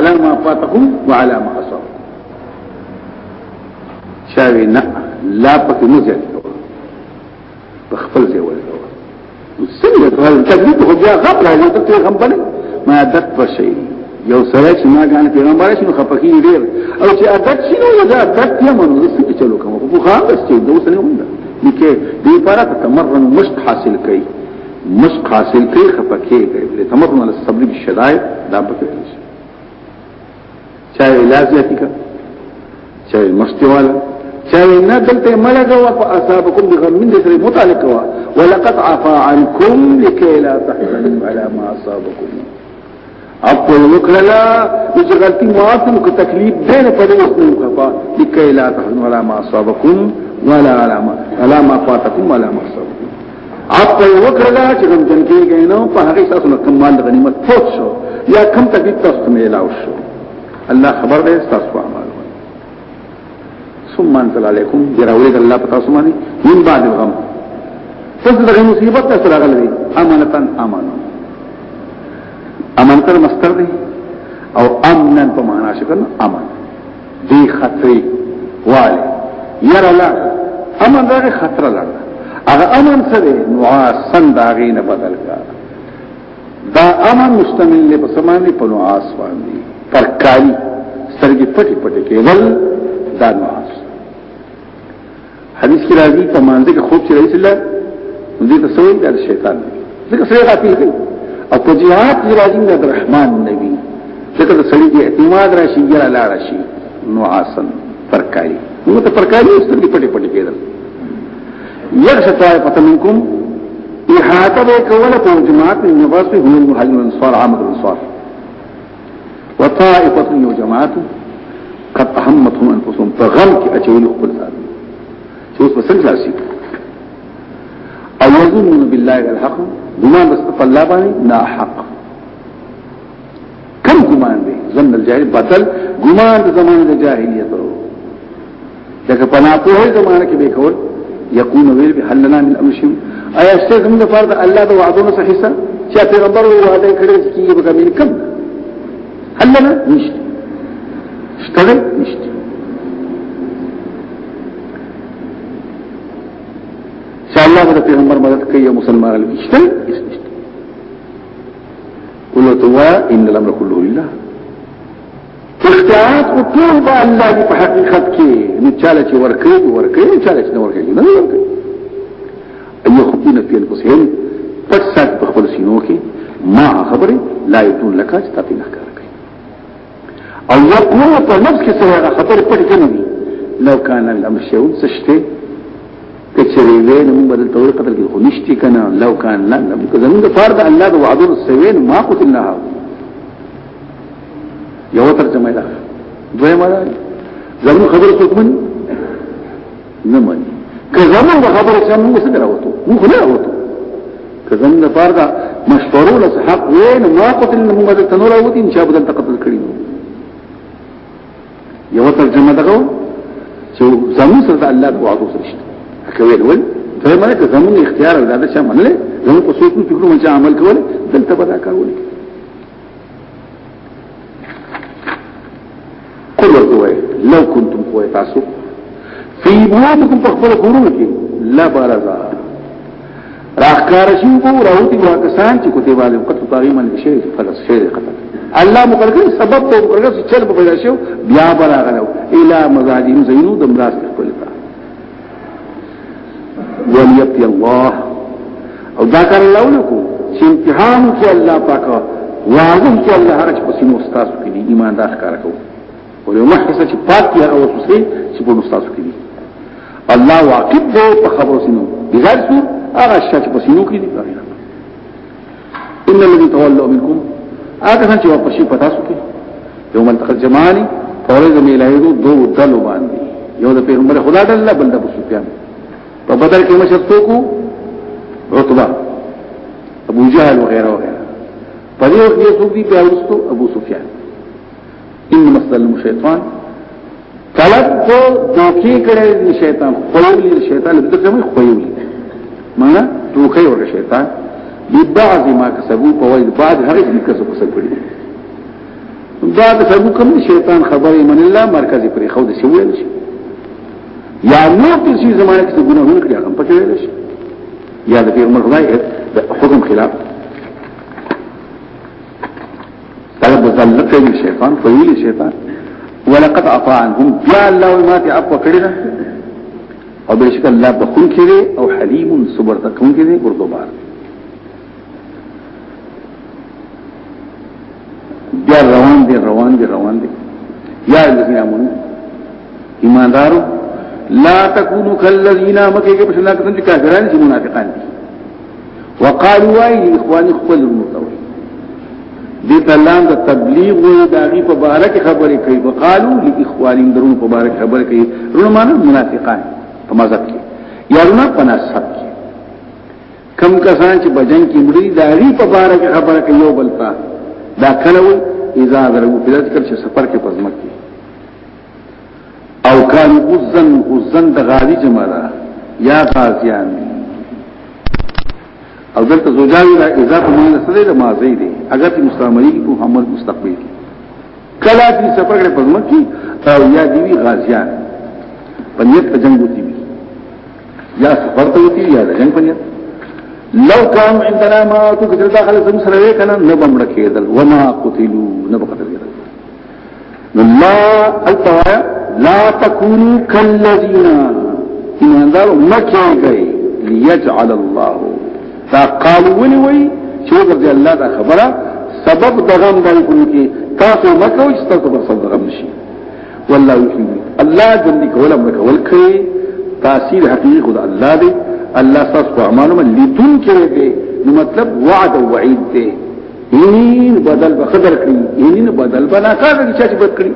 على ما فاتكم وعلى ما اصاب شاوي نه لا پکې مو ځل په خپل ځای ولګو څنګه غل تکلیف خو بیا غبر راځي ته پیغام بلې ما عادت پر شي یو سره چې ما غان پیغمبر شنو خپکی ډیر او چې عادت شنو یو دا عادت یې مونږ څه چلو کوم خو خام بس چې دوس نه ونده لکه دې لپاره تمرن مشق حاصل کړي مشق حاصل کړي خپکی کړي تمرن الصبر بالشدائد دا پکې چا علاج یې کړ چا مستواله چا نه دلته ملګه او اصابکم بغم من ذکر متعلق وا ولقد عفا عنكم لكي لا تحزنوا على ما اصابكم اپو وکړه چې غلطي معافم کو تکلیف دې نه پدې وسنو کفا لكي لا تحزنوا على ما اصابكم ولا على ما على ما فاتكم ولا ما اصابكم اپو وکړه چې غم جن کې غنو په هغه تاسو کمال غنیمت فوت شو یا کم تکلیف تاسو ملاو شو الله خبر ده تاسو اعمال ثم انزل عليكم جراولد الله پتا سمانی من بعد غم تاسو دغه مصیبت ته سره غلې امانتن امانو امانتن مستر دی او امنن په معنا شکل امن دی خطرې والي ير لا امن دغه خطر لړ هغه امن سره نواسن داغې نه بدل کا دا امن مستمل له په سمانی په نواس باندې ترکاری سرگی پٹی پٹی کے دل دانو آس حدیث کی راضی پا مانزے کے خوب چی رئیس اللہ دیتا سوئی دار شیطان نبی دیکھ سرے غافل گئی او پا جہاد کی راضی میں رحمان نبی دیکھ سرے دی اعتماد راشی گیرہ لا راشی نوعاسن ترکاری نو ته پرکاری سترګې پټې پټې کېدل یو شتای پته منکم احاطه به کوله په جماعت نه نباسي هو مهاجر انصار عامر انصار وطائفة وجماعة قد أهمتهم أنفسهم فغلق كي أجولي أقول ثاني شوز بسر جاسي أو بالله الحق دمان بستفى الله باني نا حق كم گمان دي زمن الجاهل بدل گمان دي زمان دي جاهلیت رو لکه پناپو ہے زمانه کې به يقول ويل بحلنا من امشم ایا شته زموږ فرض الله د وعدونو صحیح څه چې پیغمبر وعده کړی چې کیږي قال انا نشتي اشتغل نشتي شاء الله في پیغمبر مدد كي یا مسلمان علی اشتغل اس نشتي ان الامر كله لله اختیارات او ټول به الله دی په حقیقت کې نو چاله چې نوركي ورکې چاله ايو خطينا في انفسهم پټ بخبر سينوكي خپل سينو ما خبره لا يدون لك استطيع او یقول په نفس کې سره خطر پټ کړی لو کان الامشو سشته کچری وې نو بدل تور قتل کې خنشتي کنا لو کان لا زمونږ فرض الله د وعدو سوین ما قتلنا یو ترجمه ده دویمه ده زمونږ خبره څوک من نه من که زمونږ خبره چې موږ څنګه راوته موږ نه راوته که زمونږ فرض مشورو له حق وین ما قتلنا موږ د تنور او دین چې بدل تقتل کړی یو ترجمه دغه چې زموږ سره الله د وعده سره شته هغه ویل ول دا معنی چې زموږ اختیار او دا چې منلې زموږ په سوچو فکرو باندې عمل کول دلته به دا کارول قل ورته لو كنتم قوه تاسو في بيوتكم فخبر قرونك لا برزا راخکار شي وو راوتی واکسان چې کوتي والو قتل طاغي من شي خلاص شي قتل الله مقرر سبب په مقرر چې چل په پیدا شو بیا براغلو الى مزاجهم زینو د مراس خپل تا وليت الله او دا کار الله لکو چې امتحان کې الله پاک واعظم کې الله هر چې پسې مستاس کړي ایمان داس کار کو ولې محسه چې پاک یا او سوسي چې په مستاس کړي الله واقف دی په خبرو سينو بغیر څو هغه شت پسې نو کړي ان الذين تولوا منكم هغه څنګه چې واپس شي پتا سو کې یو ملتقى الجمعان فورز میلایدو دو دل باندې یو د پیغمبر خدا د الله بنده ابو سفیان په بدر کې مشرتو کو عتبہ ابو جهل وغيرها وغيرها په دې وخت کې څوک دی په اوستو ابو سفیان ان مسل شیطان طلب جو دوکي کړي شیطان خوولي شیطان د څه مې خوولي معنا دوکي ور شیطان ببعض ما کسبو په وای بعض هغه چې کسب کسب کړی دا د سبو کوم شیطان خبرې من الله مرکزی پر خو د شویل شي یا نو په شي زمانه کې ګناهونه کړی هغه پکې ویل شي یا د پیر مرغای د حکم خلاف طلب ذلت من شیطان فویل شیطان ولقد اطاع عنهم يا الله ما في اقوى کړی او بشک لا بخون كده او حلیم صبر كده برضو ګردوبار بیا روان دي روان دي روان دي یا الذين امنوا ایماندارو لا تكونوا كالذين مکه کې پښنا کتن دي کافرانو چې منافقان دي وقالوا اي اخواني خپل متوي دي تلان د تبلیغ او داغي په باره کې خبرې کوي وقالو لاخواني درون په باره کې خبرې کوي رونه معنا منافقان په مذهب کې یا رونه په نسب کې کم کسان چې بجن کې مړي داغي په باره کې خبره کوي یو بلتا دا کله اذا ذرو په ذکر چې سفر کې پزمک کی او کان غزن غزن د غالي جمع را یا غازیان او دلته زوجاوی را اذا په معنی سره د ماضی دی اگر تی مستعملی کی محمد مستقبل کی کلا چې سفر کې پزمک کی او یا دیوی غازیان پنیت جنگ وتی یا سفر ته وتی یا جنگ پنیت لو كان عندنا ما تو داخل دا كان نبم سره وما قتلوا نه بقتل کېدل نو لا تكونوا كالذين ایماندار مکه گئی ليجعل الله فقالوا ولي وي شو ورته الله دا خبره سبب دغم غم باندې کوي تاسو مکه او تاسو په سبب غم شي والله يحيي الله جل ولا مکه ولکه تاثیر حقیقي خدای الله دي الله تاسو په اعمالو لیدون کې دی نو مطلب وعد او وعید دی یین بدل به قدر کړی یین بدل به نه کار دي چې بد کړی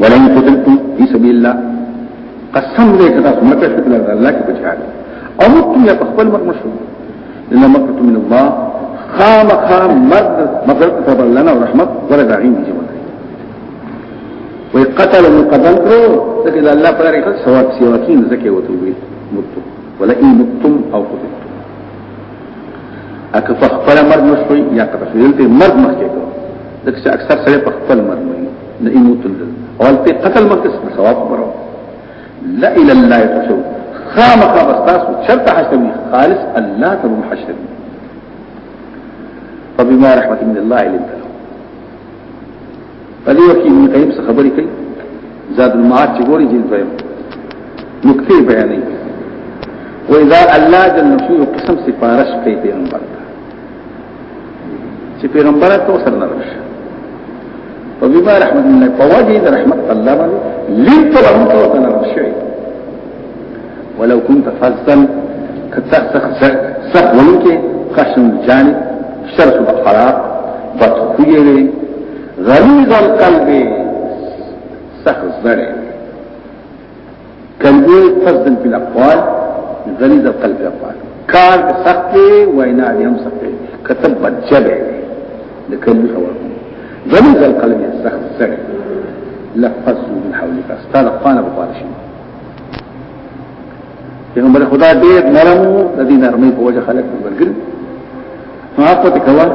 ولئن قتلتم فی سبیل الله قسم دې کړه چې مکه شکل الله کې بچا او مت یا خپل مرګ مشو لن مکه من الله خام خام مرد مغرب فضل لنا ورحمت ورد عین جمله وی قتل مقدم کرو ذکر دا اللہ پلا رکھت سواک سیواکین ذکر وطوی متو ولئی متم او قتلتم اکا فخفل مرد مشوی یا قتل شوی دلتے مرد مخی کرو ذکر چا اکثر سرے فخفل مرد مئی نئی موتن دل اولتے قتل مخی سر سواک مرو لئی لاللہ تشو خامقا بستاسو شرط حشتوی خالص اللہ تبم حشتوی فبما رحمت من الله لنت په دې کې ابن قیم څه خبرې کوي زاد المعاد چې ګوري جن پېم نکته بیانې و اذا الله جل شو قسم سفارش کوي پیغمبر ته چې پیغمبر ته وسر نه راشي او بما رحمت الله فواجه رحمت الله باندې لترم ته وسر نه راشي ولو كنت فظا كتسخ سخ ولکه خشم جانب شرط الحراق بطخویه غریض القلب سخت زړه قلبي فضل بلا قوال غریض القلب اقوال کار سخت وینا دې هم سخت کتل بجبه د قلبي خبره غریض القلب سخت زړه لفظ من حولك استاذ قانا بقال شي پیغمبر خدا دې نرم د دې نرمي په وجه خلق ورګل ما په کوا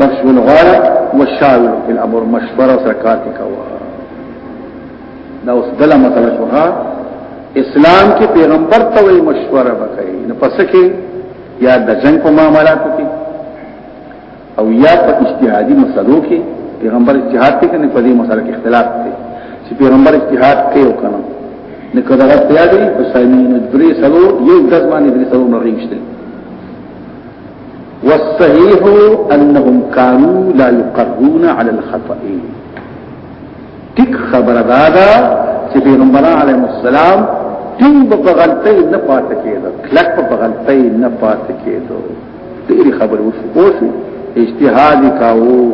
بس والغاية والشاور في الأمر مشورة سرکاتك وها دا اوس دله مسله شو ها اسلام کې پیغمبر ته وی مشوره وکړي نو پس کې یا د جنگ په معاملاتو کې او یا په اجتهادي مسلو کې پیغمبر اجتهاد کوي کنه په دې مسله کې اختلاف دی چې پیغمبر اجتهاد کوي او کنه نو کله راځي په سامین درې سلو یو دزمانه درې سلو مرغې شته والصحيح انهم كانوا لا يقرون على الخطأ تك خبر دادا چې پیغمبران عليه السلام تين بغلطي نفات نه پات بغلطي نفات په تيري خبر وشو اوس اجتهاد کاوه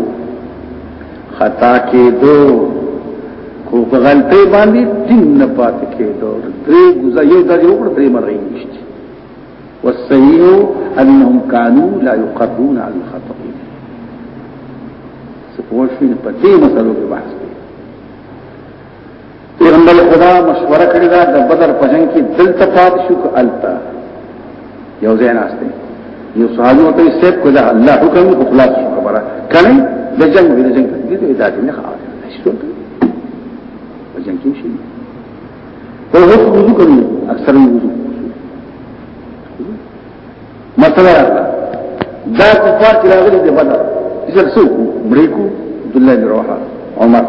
خطا کېدو خو بغلطي باندي تين نفات نه پات کېدل درې گزارې درې وکړ درې مرې والسيئ انهم كانوا لا يقرون على الخطئين سپوشین په دې مسلو کې بحث کوي پیغمبر خدا مشوره کړی دا د بدر په جنگ کې دل تفات شو ک التا یو ځای ناشته یو صحابه ته سیب کو دا الله حکم او خلاص خبره کړي د جنگ د جنگ دې دا دې نه خاله نشته په جنگ کې شي په هغه وضو کوي اکثر وضو مرتبه راغله دا کفار چې راغله دي بدر چې څوک مړیکو عبد الله بن روحه عمر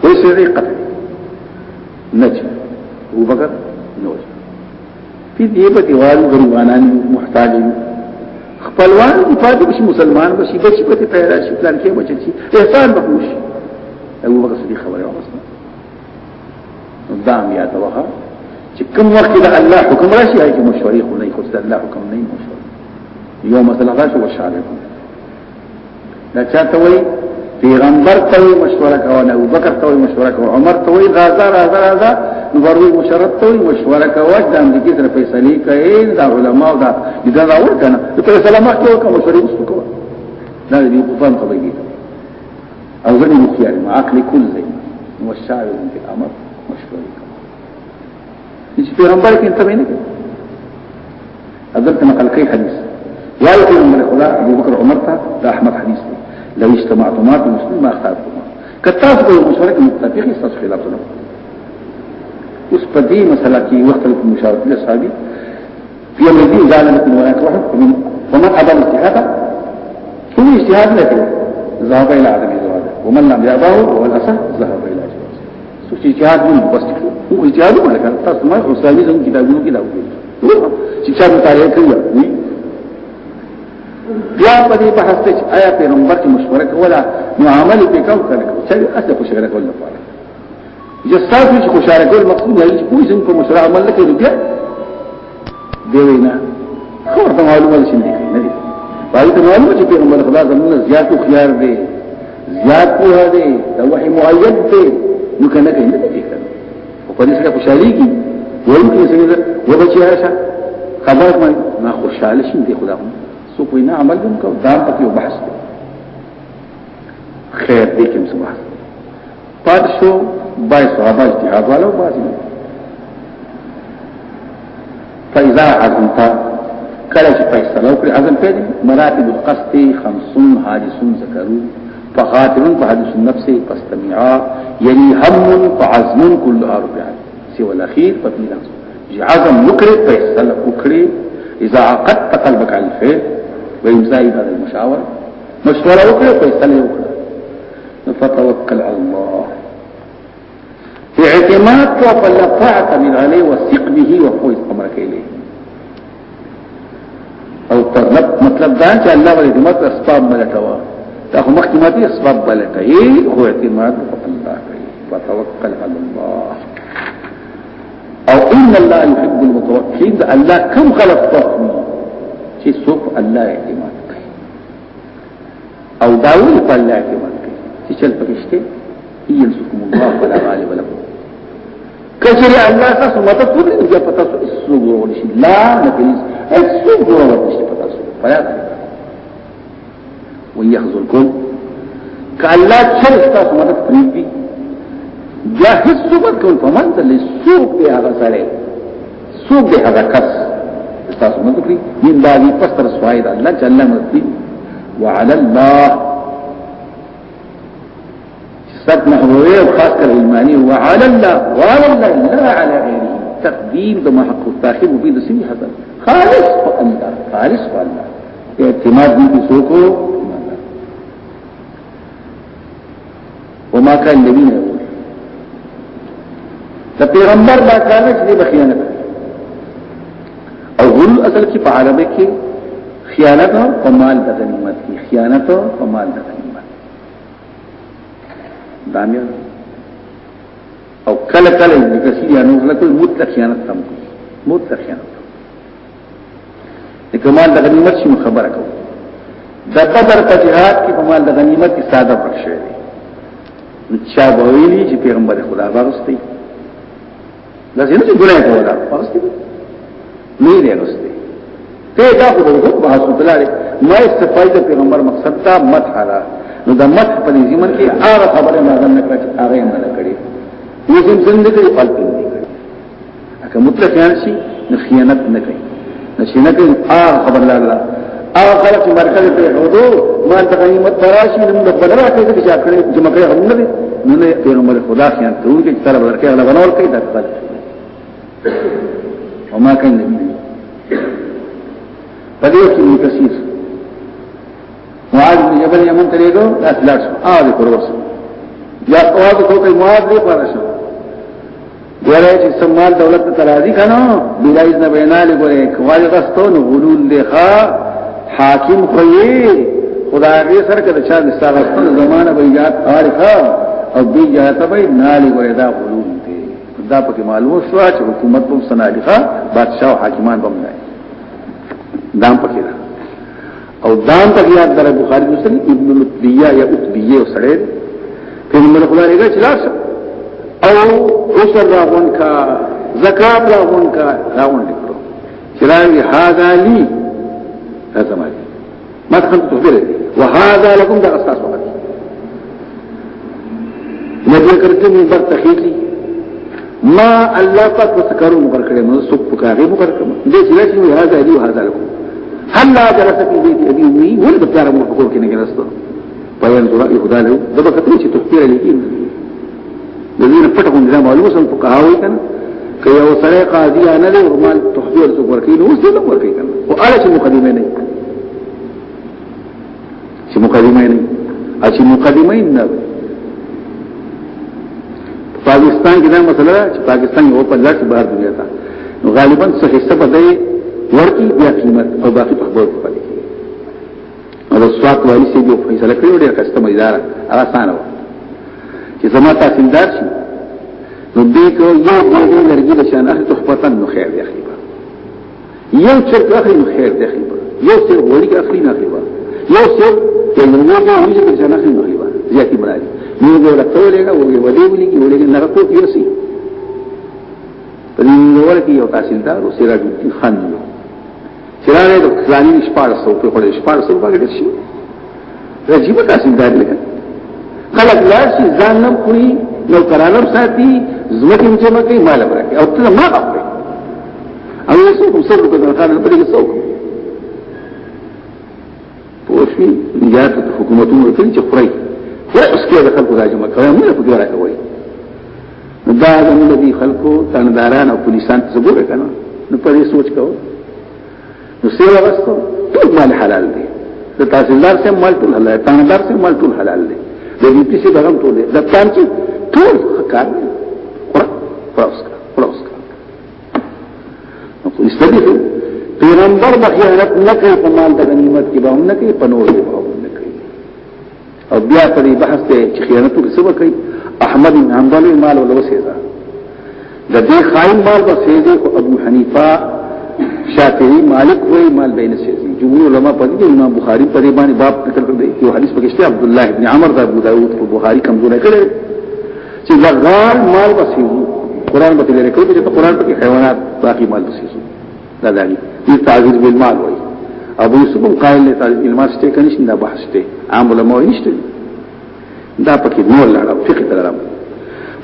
خو یې سړي قتل نجي او بکر نوج په دې په دیوالو غریبانان محتاجین خپلوان دي پاتې بشي مسلمان بشي بشي په پیدا شي پلان کې بچل شي احسان وکوش ابو بکر صدیق خبره واغسته دام یا توخه چې کوم وخت د الله حکم راشي هغه مشورې خو نه خو الله حکم نه مشورې یو مثلا راشي وشارکو دا چاته وي پیغمبر ته وي مشوره کوي ابو بکر ته وي مشوره کوي عمر ته وي غازا غازا غازا نور وي مشرت ته وي مشوره کوي دا د دې تر فیصله کوي دا علماء دا دا دا ور کنه د فیصله ما کوي کوم مشورې وکړه دا دې په فهم کوي او ځنې مخیار ما عقل کل زي والشاعر في الامر چې پیغمبر کې انتبه نه کوي حضرت نقل کوي حدیث یا پیغمبر خدا ابو بکر عمر ته د احمد حدیث دی لو اجتماعتما مسلم ما اختارتما کتا په مشارک متفقې ستاسو خلاف نه اوس په دې مسله کې وخت له مشارک له صحابي في الذي زالت من وراء روح ومن أبى الاجتهاد كل اجتهاد لك ذهب إلى عدم الزواج ومن لم يأباه هو الأسى ذهب إلى اجتهاد مو بس او اجتهاد مو لکه تاسو ما اسلامي څنګه کتابونو کې داوي چې څا مطالعه کوي بیا په دې بحث کې آیا پیغمبر کی مشوره کولا نو عمل به کو کنه چې اصل خوشاله کول نه پاره جستاس چې خوشاله کول مقصود دی چې کوم څنګه مشوره عمل لکه دی دی وینا خو ته معلومه شي نه نه دی وایي ته معلومه چې پیغمبر خدا زموږ زیات خيار دی زیات په دی دا وحي مؤید دی نو کنه کوي نه کوي او په دې سره خوشحالي کی وایي چې څنګه و بچی راشه خبر ما ما خوشاله شم دې خدا هم سو کوئی نه عمل دم کو دا په یو بحث دی خیر دې کوم څه بحث پات شو بای صحابه اجتهاد والو باسي فإذا عزمت کله چې فیصله وکړي عزم پیدا مراتب القصد 50 حادثون ذکرون فخاتم فحدث النفس فاستمعا يعني هم فعزم كلها ربعات سوى الأخير ففي نفس عزم مكرب فيحصل أكري إذا عقدت قلبك على الفعل وإمزائي هذا المشاور مشورة أكري فيحصل أكري فتوكل على الله اعتمادك فلا من عليه وثق به وقوي امرك اليه او مطلب دا چې الله ولې دمت اسباب ملټوا دا خو مخکې ماته اسباب بلټي هو اعتماد په الله و توقل علی الله او ان اللہ یحب المتوکلین دا الله کم خلق تخمی چی څوک اللہ اعتماد کئی او داوود پا اللہ اعتماد کئی چی چل پکشتے پکشته سکم اللہ ولا غالب لکو کچری اللہ تاسو مدد وکړي جا پتا سو اس سو گروہ نشی لا نکلیس اس سو گروہ نشی پتا سو تاسو پیا ويحزنكم كاللا شر تاسو تريبي جاهز سوبر كون فمان تلي سوق دي هذا سالي سوق دي هذا كس تاسو مدد کوي دین دا وی پستر سوای جل وعلى الله سب محبوبيه وخاص كالعلماني وعلى الله وعلى الله لا على غيره تقديم د محق تاخير وفي د حسن خالص فالله خالص فالله اعتماد دې بسوقه وما كان الذين يقول د پیغمبر دا کار چې به خیانت او غل اصل کې په عربه کې خیانت او مال د غنیمت کې خیانت او مال د غنیمت دامیا او کله کله د کثیر انو لکه مطلق خیانت تم مطلق خیانت د کمال د غنیمت شي خبره کوم د بدر په جهاد کې کمال د غنیمت کې ساده پکښه چا بویلی چې پیغمبر خدا ورستی دا څنګه چې ګناه کوي دا ورستی نه دی ورستی ته دا خو دغه په حسن تلاله ما استفایده پیغمبر مقصد تا مت حالا نو د مت په ذمن کې هغه خبره ما ځنه کړ چې هغه یې نه کړی یو زم زندګي خپل پیږي اګه مطلق یان شي نو خیانت نه کوي نو شي نه کوي هغه خبر الله او کله چې مرکز ته هودو مال ته غنیمت تراشي نو د بدر راکې چې چا کړی چې مګر هم نه نو نه پیغمبر خدا خیان ته وږي چې تر بدر کې هغه بنور کوي دغه او ما کین نبی په دې کې یو کثیر معاذ بن جبل یمن ته لګو داس لاړ شو او د پروس یا اواز کوته معاذ دی پاره شو ګوره چې سمال دولت ته راځي کنه بلایز نه بیناله ګوره کوالغستون غلول دی ښا حاکم خوئی خدا غی سر کده چا نستاغ خپل زمانه به یاد عارفه او بی جهته به نالی وردا علوم دي دا پکې معلومه شو چې حکومت هم سنالخه بادشاہ او حاکمان هم نه دام پکې دا او دام پکې یاد در بخاری مسلم ابن لطبیه یا قطبیه وسړې په نوم خدا لري چې لاس او اوسر راغون کا زکات راغون کا راغون لیکلو چې راغي هاذا لی هذا ما يجب ما تخلق تخبره وهذا لكم ده أساس وقت نبي کرتے بر ما الله پاک وسکرو مقر من موږ سو په کاغه مقر کړو دې چې لکه لكم هل لا جلس في بيت ابي وي ولد بطار مو په کور کې نه جلسته په یان ذرا یو دالو دغه کتري چې تخیر لیکي دغه پټه کوم نه معلومه سم په کاوي کنه که یو سره قاضی نه له رومال تخبیر څو ورکی نو څه لم چې مقدمه نه اچي مقدمه نه پاکستان کې دا مسله چې پاکستان یو په لاس بهر دنیا تا نو غالبا څه حصہ پدې ورکی بیا قیمت او باقي په خبرو پدې کې او سواک والی سي یو فیصله کړو ډېر کستم اداره هغه سانو چې زما تحصیلدار شي نو دې کو یو باندې لرګي د شان اخ تحفتن نو خیر دی اخیبا یو چرته اخی نو خیر دی اخیبا یو سر وړي اخی نه اخیبا یو سر تنگو کو ہم جب جانا خیم ہوئی بار زیادی بنا دی نیو گو رکھو لے گا وہ گے ودے بلی کی وہ لے گے نرکو کی اسی پدی نیوور کی یو تحصیلدار و سیراج الدین خان دیو سیراج ہے تو کلانی شپار سو پر خوڑے شپار سو پر گڑ شی رجیب تحصیلدار لگا خلق لاشی زان نم کوئی نو کرانم ساتي زمکه مجمع کوي مال برکه او ته ما خپل او یو څوک سره په دغه خانه په دې څوک پوښي نجات د حکومتونو کوي چې خړی خړی اوس کې د خلکو راځم کوي موږ په ګوره کوي دا زموږ دي خلکو تنداران او پولیسان څه ګوره کنه نو په دې سوچ کو نو سیوا واستو ټول مال حلال دي د تحصیلدار سره مال ټول حلال دي تندار سره مال ټول حلال دي د دې پیسې بغم ټول دي د پلان کې ټول کار قرآن قرآن قرآن قرآن نو استدیفه پیغمبر به خیانت نه کوي په مال د غنیمت کې به هم نه کوي په نور کې به هم نه کوي او بیا په دې بحث ته چې خیانت وکړي څه کوي احمد بن حنبل مال ولو سيزا د دې خاين مال به سيزي او ابو حنیفه شافعي مالک وای مال بین سيزي جمهور علما په دې امام بخاري په دې باندې باب ذکر کړی یو حدیث پکې شته عبد الله ابن عمر دا ابو داود او بخاري کمزور کړي چې لغار مال به سيزي قران به لري کوي چې قران په حیوانات باقي مال به سيزي دا داږي دې تعذير بالمال وایي ابو یوسف قائل له تعذير بالمال شته کني شنه بحث شته عام علماء نشته دا پکې نور لړ فقه تلرم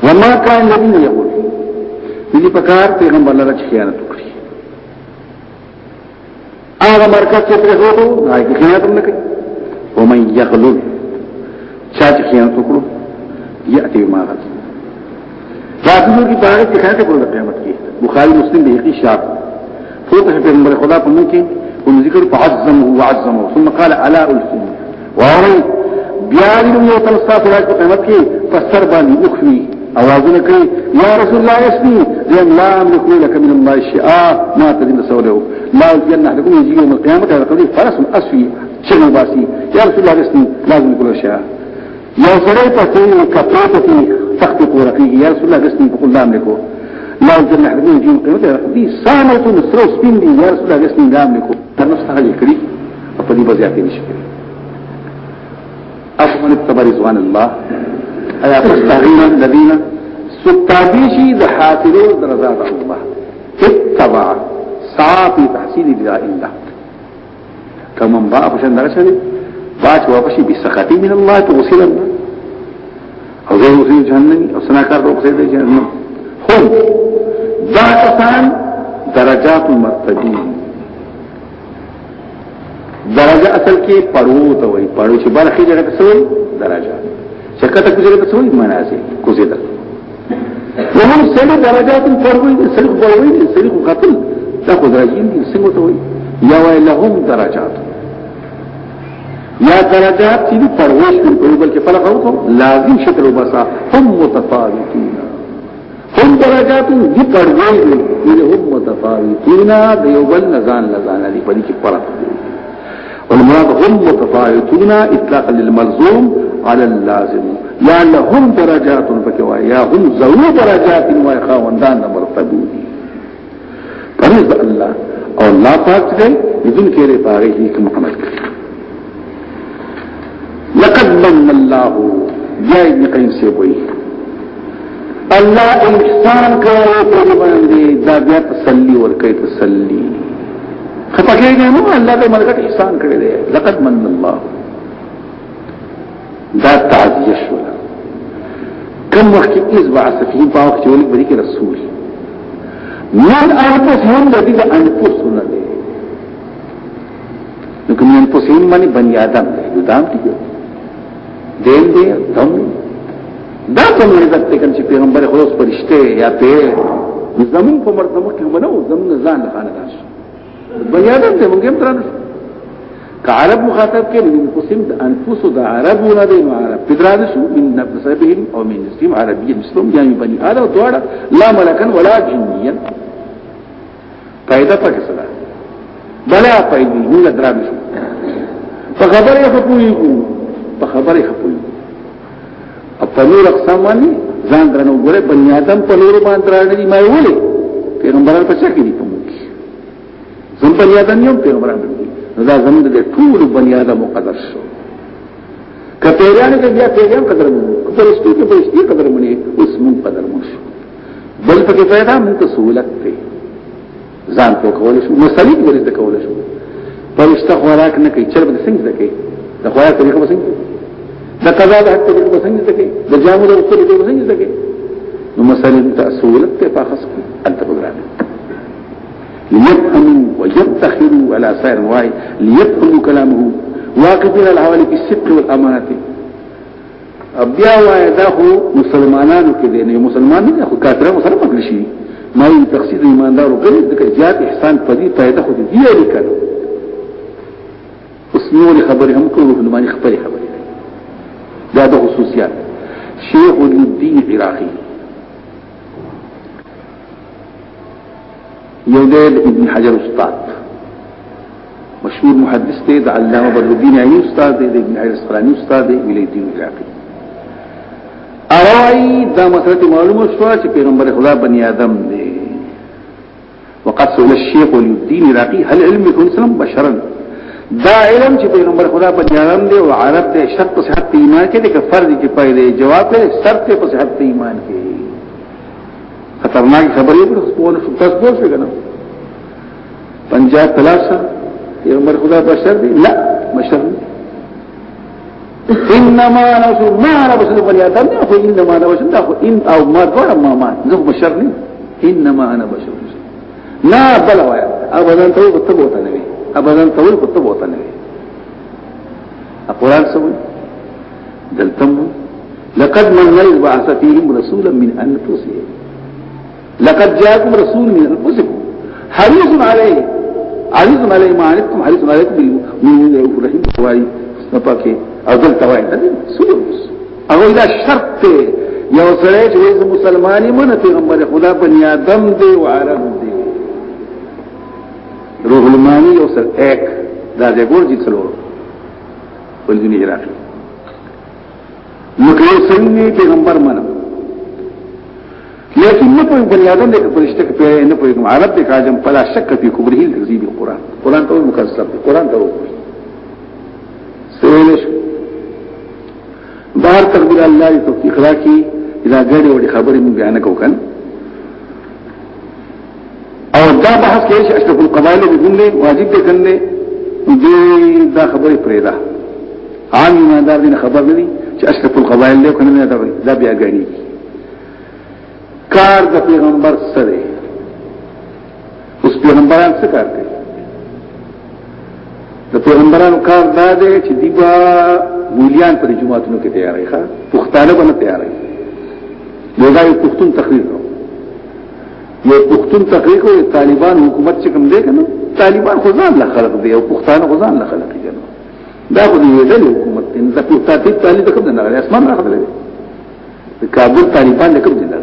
وما كان الذين يقول دې پکار پیغمبر الله چې خیانت وکړي هغه مرکز چې پرې هوو نه کې خیانت نه کوي او مې يغلل چا چې خیانت وکړو ياتي ما غلط راځي چې باندې خیانت وکړو قیامت کې بخاری مسلم به یقین شاک سوته پیغمبر خدا په مکه کوم ذکر فعظمه وعظمه ثم قال الا الفن واوري بیا دې یو تل ستاسو راځي په قیامت کې فسر باندې وخوي اوازونه کوي یا رسول الله اسمي لم لا املك لك من الله شيئا ما تدين سوله لا يجنح لكم يجي يوم القيامه هذا قضيه فرس اسفي شنو باسي يا رسول الله اسمي لازم كل شيء يا سره ته کپړه ته تخت کو رقیږي یا رسول الله اسمي په الله املكو ما انزلنا عليهم جن قيودا دي سامت نسرو سپین دي يا رسول الله اسم نام لكو تنفس هغه کړی په دې بزیا کې نشي کړی اصلا تبارك رضوان الله ايا تستغيث الذين ستابيشي د حاضرو درزاد الله اتبع ساعات تحصيل دعاء الله كمن باء فشن درشن باش وافشي بسخطي من الله توصيلا او زي وصيل جهنمي او سناكار توصيل جهنمي هم دا کسان درجات مرتبی درجه اصل کې پړو ته وایي پړو چې برخې جره کې سوې درجه چې کته کې جره کې سوې منازل کوزیدا وهم سره درجات پړوي سره پړوي سره قتل دا خو درجه دې څنګه ته وایي یا وایي لهم درجات یا درجات چې پړوي بلکې فرق وکړو لازم شکل وبسا هم متفاوتون هم درجاتون دي پڑوی دي ویلی هم متفاوتینا دیوبل نزان لزانا دي پڑی كي فرق دي والمراد هم متفاوتینا اطلاقا للملزوم على اللازم يا لهم درجات فكوا يا هم ضرور درجات وائی خاوندان مرتبو دی پریز اللہ او لا پاک دی یدن کے لئے پاگئی عمل كري لقد من الله جاي نقیم سے بوئی الله انسان کوي په باندې دا بیا تسلی ورکوي تسلی خپګې نه نو الله به ملګری احسان کړی دی لقد من الله دا تعزیه شو کوم وخت کې از بعث فيه په وخت ولي بری کې رسول من انفس هم د دې انفسونه دي نو کوم انفسین باندې بنی آدم دی نو دام دی دین دی دم دی دا په عزت ته کوم چې پیغمبر خو اوس پرشته یا په زمون په مرتبه کې ومنو زمون ځان خانه تاسو بنیادم ته موږ هم ترانه کعرب مخاطب کې من قسم د انفس د عربونه د عرب پدران شو من نفسهم او من اسلام عربي مسلم یعنی بني ادم دواړه لا ملکن ولا جنيا پیدا پکې سره بلا پیدا موږ درانه شو په خبره خپوي په خبره خپوي په نور اقسام باندې ځان درنو ګوره بنی آدم په نور باندې راړي ما ویلې پیغمبران په څه کې دي کوم زم بنی آدم یو پیغمبران دي دا زم دې ټول بنی آدم مقدر شو کپیرانه کې بیا پیغام قدر مونږ فرشتي کې فرشتي قدر مونږ اوس مونږ قدر مونږ شو بل پکې پیدا مونږ سہولت دی ځان په کول شو مسلې ورته کول شو فرشتہ خوراک نه کوي چر به څنګه کوي د خوراک طریقه به څنګه د قضا د حق تجربه څنګه تکي د جامو د وخت تجربه څنګه تکي نو مسائل تاسولت ته پاخص کی انت وګرانه ليفهموا ويتخذوا على سائر مواهي ليفهموا كلامه واقفين على حوالي في الصدق والأمانة بیا وای دا خو مسلمانانو کې دی نه مسلمان نه خو کافر مسلمان کلی شي ما یو تقصید ایماندارو کړي د زیات احسان په دې پیدا خو دی لري کړو اوس نو خبره هم کوو نو باندې خبره خبره زاد خصوصيات شيخ شیخ العراقي يوديل ابن حجر استاذ مشهور محدث تيد علامه بدرالدین عینی يعني استاذ دی ابن حجر اسقلاني استاذ دی الدين العراقي عراقی دا مسألة معلومه شو چې پیغمبر خدا بني آدم دي وقد سئل الشيخ والدين العراقي هل علم يكون سلم بشرا دا علم چې پیغمبر خدا په جانم دی او عرب دی شرط صحت ایمان کې د فرض کې پای دی جواب دی شرط په صحت ایمان کې خطرناک خبرې پر سپور شو تاسو پوه شئ کنه پنجاب تلاسا پیغمبر خدا بشر دی لا بشر دی انما نسو ما نبسل بني آدم دی اخو انما نبسل دا اخو ان او ما دوارا ما ما زخو بشر نی انما انا بشر لا بلوایا او بدان تاو بتبوتا نوی ابدان تول کتب ہوتا نہیں قرآن سوئی دلتم لقد من نلز بعث فيهم رسولا من انفسهم لقد جاءكم رسول من انفسكم حريص عليه حريص عليه ما عنتم حريص عليكم بالمؤمنين رؤوف رحيم توائي نپاکه او دل توائي نه سوس او دا شرط ته یو سره چې مسلمانې مونږ پیغمبر خدا بنی آدم دی او عرب دی ارمانی یو سر ایک دا جگور جی سلور بلدنی جراشو نکیو سنگی پیغمبر منم لیکن نه پوهیم بني آدم دغه فرشته کې پیری نه پوهیم عرب دغه اجم پلا شک په کبره تکذیب القرآن قرآن ته مکذب قرآن ته سویلش بهر تقدیر الله دې توفیق راکړي دا غړي وړي خبرې مونږ بیان کوو کنه دا بحث کې چې اشرف القبائل به موږ واجب دي کنه دې دا خبره پرې ده عام ایماندار دین خبر نه دي چې اشرف القبائل له کنه نه دا دا بیا غني کار د پیغمبر سره اوس پیغمبران څه کار کوي د پیغمبران کار دا دی چې دیبا مولیان پر جمعاتونو کې تیارای ښه پښتانه باندې تیارای یو ځای پښتون تقریر یو پښتون تحریک او طالبان حکومت چې کوم دی کنه طالبان خو ځان له خلق دی او پښتانه خو ځان له خلق دی دا خو دی ویل حکومت دی دا په ترتیب طالب کوم نه غلي اسمان راغلی دی کابل طالبان کوم دی نه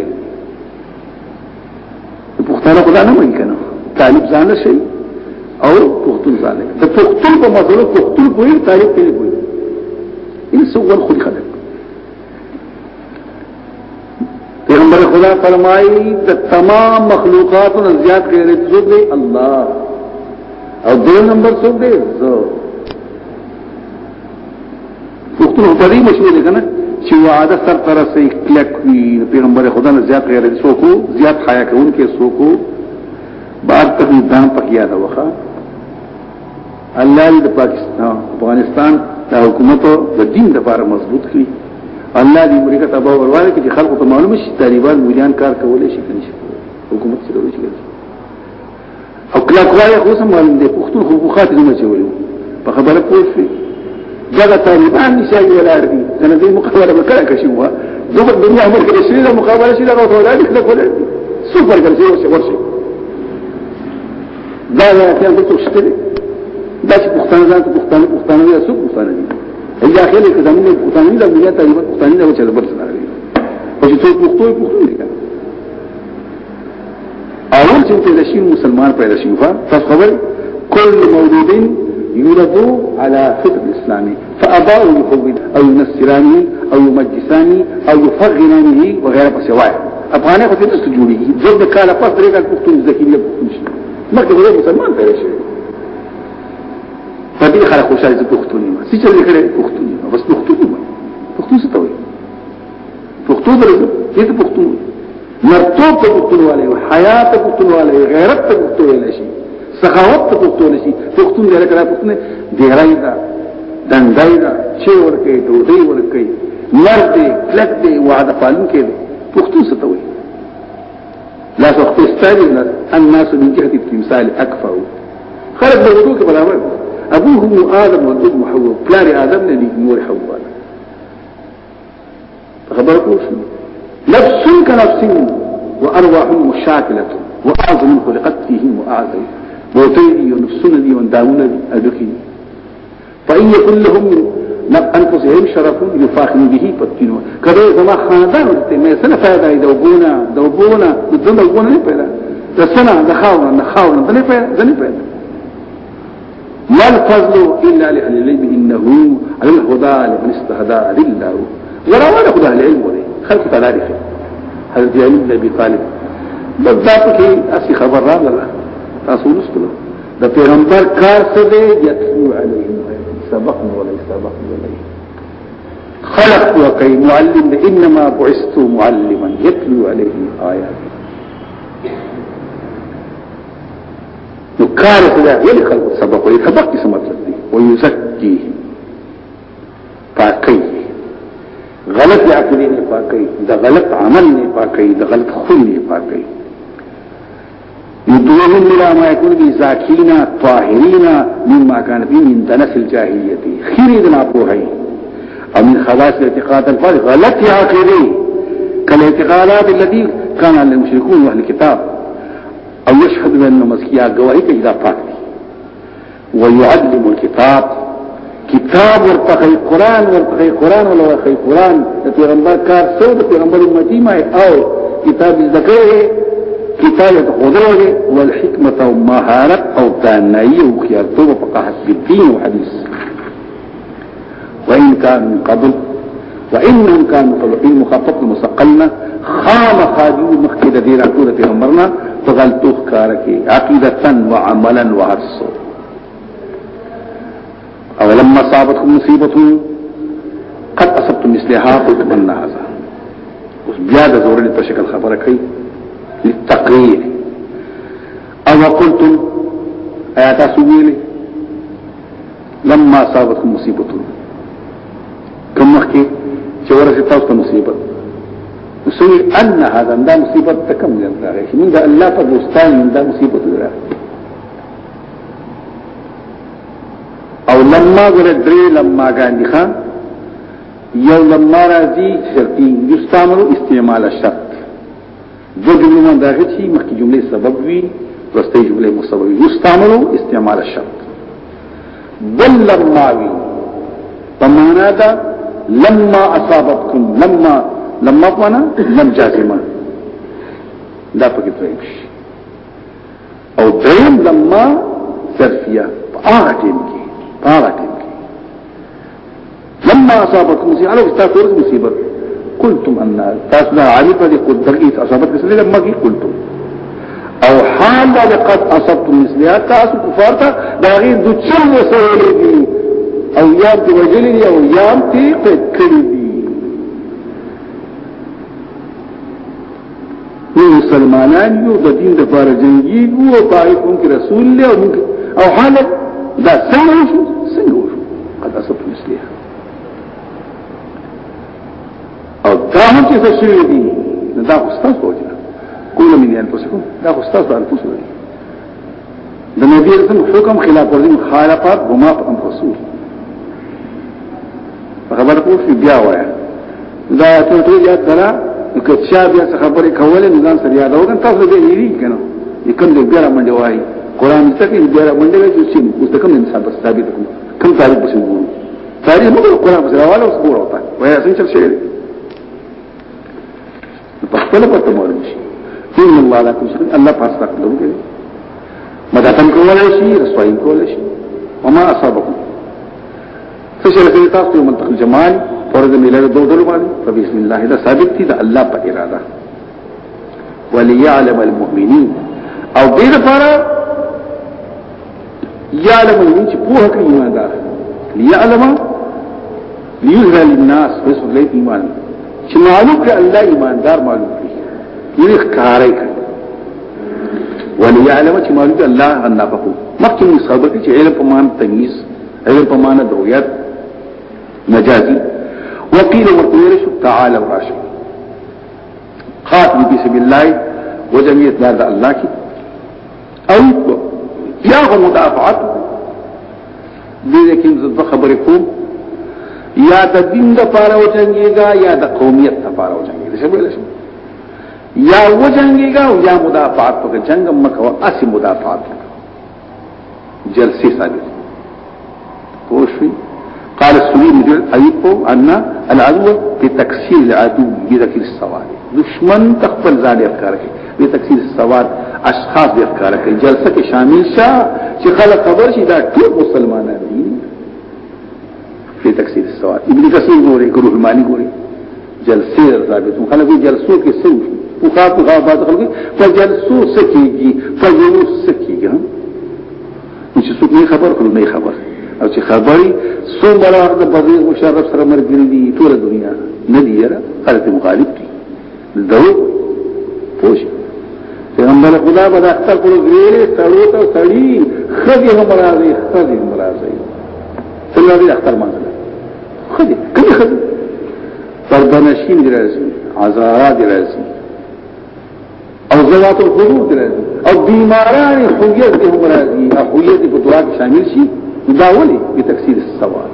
پښتانه خدا نه وایي کنه طالب ځان شي او پښتون ځان د پښتون په مزلو پښتون کوی طالب کوي ان سوال خو خلک پیغمبر خدا فرمایي ته تمام مخلوقات او زیات غیر څوک دی الله او دو نمبر څوک دی زه وختونه په دې مشوره کنه چې وعده سر پر سي کلک وي پیغمبر خدا نه زیات غیر څوک زیات حیا کوون کې څوک بار تک نظام پکیا دا وخه الله دې پاکستان افغانستان دا حکومت د دین لپاره مضبوط کړي الله دې امریکا ته باور ورکړي چې خلکو ته معلوم شي طالبان مليان کار کولای شي کني حکومت څه کوي چې او کله کوي خو سم باندې پښتون حقوقات نه چولې په خبره پوه شي دا طالبان نشي ولا ردي کنه دې مقابله وکړه کښوا دوبر دنیا عمر کې شي دا مقابله شي دا ولا دې کولای سوپر ګرځي او څه ورشي دا یا ته د توشته دا چې پښتون ځان پښتون پښتون یا سوق پښتون هي داخل کې زمونږ اوسنۍ د دنیا تجربه اوسنۍ د چل پر سره راغلي او چې څوک پښتو پښتو نه کوي اول چې پیدا شي مسلمان پیدا شي خو خبر كل مولود يولد على فطر الاسلام فاباؤه يخوض او ينسرانه او يمجسانه او يفغنانه وغيره پس وای افغانه خو دې څه جوړیږي ځکه کاله پس درې کال پښتون ذکیه پښتون شي مګر مسلمان پیدا شي پدې خلک خوشاله دي پښتوني څه چې لیکره پښتوني بس پښتوني پښتون څه ته وایي پښتو درته دې ته پښتون مرتو ته پښتون والے حیات ته پښتون والے غیرت ته پښتون والے شي سخاوت ته پښتون شي پښتون دې لکه پښتون دې راي دا دندای دا چې ورکه ډوډۍ ورکه نر دې کلک دې وعده پالن کې پښتون څه ته وایي لا تخفي الثاني الناس من جهة التمثال أكفأوا خلق بوضوك بلا مرد أبوه هو آدم وأم حواء كاري آدم نليك نور حواء تخبرك وشنو نفس كنفس وأرواح مشاكلة وأعظم خلقت فيهم وأعظم موتيني ونفسنا دي ونداونا دي أدوكي فإن يكن لهم أنفسهم شرف يفاخر به فتنوا كذا زما خاندان ته ما سره فائدہ دی دوبونا دوګونه د څنګه وګونه نه پیدا د څنګه ما الفضل إلا لأهل العلم إنه على الهدى لمن استهدى لله ولا اهل العلم ولي خلق تلاريخ حضرت علم بن أبي طالب بالذات كي أسي خبر را لله تاسو نسكنا ده پیغمبر کار سده يتلو عليهم سبقنا ولا سبقنا ولا خلق وكي معلم إنما بعثت معلما يتلو عليهم آياته نقال خدا یلی خلق سبق وی سبق کسی مطلب دی ویزکیهم پاکی غلط عقلی نه پاکی د غلط عمل نه پاکی د غلط خل نه پاکی یدوهم الى ما يكون بي زاكينا طاهرين مما كان فيه من دنس الجاهلية خير دم عبوهي او من خلاص الاعتقاد الفارغ غلط عقلي كالاعتقالات الذي كان على المشركون واهل الكتاب او يشهد بانه مسكيها گواہی کہ اذا پاک ويعلم الكتاب كتاب ورتقي قران ورتقي قران ولا ورتقي قران پیغمبر کار سو پیغمبر غنبار المتيمة او كتاب الزكاية كتاب قدره والحكمة ومهارة او تانية او خیارتوب فقاحت بالدین وحديث وان كان من قبل وانهم كانوا طلعين مخطط المسقلنا خام خاجو مخی دا دینا کود پیغمبرنا فغلطو خکارکی عقیدتن و عملا و حرسو اولما صابتکم مصیبتو قد اصبتم مثلها قلتم انا هذا اوس بیا د زورنی په شکل خبره کوي للتقرير او قلتم آیات سویلی لما صابتكم مصیبتون کم وخت کې چې ورسې تاسو ته مصیبت سوی ان هذا دا مصیبت تکم نه راغی موږ الله په دوستان دا مصیبت راغی او لما ګره دري لما غاندي خان يو لما راځي شرطي یستعملو استعمال الشرط دو جمله من داغه چې مخي جمله سبب وي ورسته جمله مسبب یستعملو استعمال الشرط بل لما وي په معنا دا لما اصابتكم لما لما کوانا لم جازما دا پکی دریم شی او دریم لما ظرفیه پا آغا ٹیم کی پا آغا ٹیم کی لما اصابت مصیبت علاو استاس ورد مصیبت قلتم انا تاسنا عالی پر دی قدر ایت اصابت کسی لی لما کی قلتم او حال دا قد اصبتم مثلها تاسو کفار تا دا غیر دو چل سره دي او یام تی وجلی دي او یام تی قد کړی دي موږ مسلمانان یو د دین د لپاره جنگیږو او پایکون کې رسول له او حالت دا څنګه شو څنګه شو قد اصبت مثلیه او دا هم چې څه شوی دی دا خو ستاسو وجه کوله من انفسکم دا خو ستاسو انفسو دی د نبی رسول حکم خلاف ورزي مخالفت غما په انفسو خبر کو بیا وایا دا ته ته یاد درا که چا بیا خبرې کولې نه ځان سره یاد وګن تاسو دې یی کنه یکم دې ګره منډه وای قران دې تکي ګره منډه وای چې سین مستقم انسان بس ثابت کوم کوم تاریخ بس وګورو تاریخ موږ قران بس راواله اوس ګورو تا وای اسن چې شي په خپل پته معلوم شي ان الله لا کوم الله پاس تقدم کوي مداتم کولای شي رسوای کولای شي وما اصابكم فشل في تاسو منطق الجمال فرض ملل دو دلو باندې فبسم اللہ دا ثابت دي دا اللہ پا اراده وليعلم المؤمنين او دې لپاره يعلم المؤمنين چې کر ایمان دار ليعلم ليظهر للناس بس ولې ایمان چې معلوم اللہ ایمان دار معلوم کړي یې کارے کر وليعلم چې معلوم الله ان نافقو مخکې مصابقه چې علم په مان تمیز علم په مان دویات مجازي وقيل ورتويرشو تعالى وراشو قاتل بسم الله وجميع دار الله كي او ياغ مدافعات دې کوم زړه خبرې کوم یا د دین د پاره وځنګيګا یا د قومیت د پاره وځنګيګا څه ویل شي یا وجنگیگا یا مدافعات پکا جنگ مکو اسی مدافعات پکا جلسی ثابت پوشوی قال السوري مجرد عيب ان العدو بتكسير العدو بذكر السواد دشمن تخفل ځان افکار کوي به تکثیر سواد اشخاص دې افکار کوي جلسه کې شامل شه چې خلک خبر شي دا ټول مسلمانان دي په تکثیر سواد ابن کثیر ګوري ګروه مانی ګوري جلسه رابطه خلک جلسو کې څو پوخا پوخا باز خلک فجلسو سکیږي فجلسو سکیږي چې څوک نه خبر کړو نه خبر او چې خبري څومره د بدی مشرف سره مرګري دي ټول دنیا نه دی یاره خلک مخالف دي دغه پوښ پیغمبر خدا به اختر کړو غیر سړی ته سړی خدي هم راځي خدي هم راځي څنګه دې اختر مانځل خدي کله خدي پردانشین دی راځي عزارا دی راځي او زوات الخدود دی راځي او بیماران خویت دی هم راځي او خویت په دعا کې شامل شي دا ولی بتکسیر السواد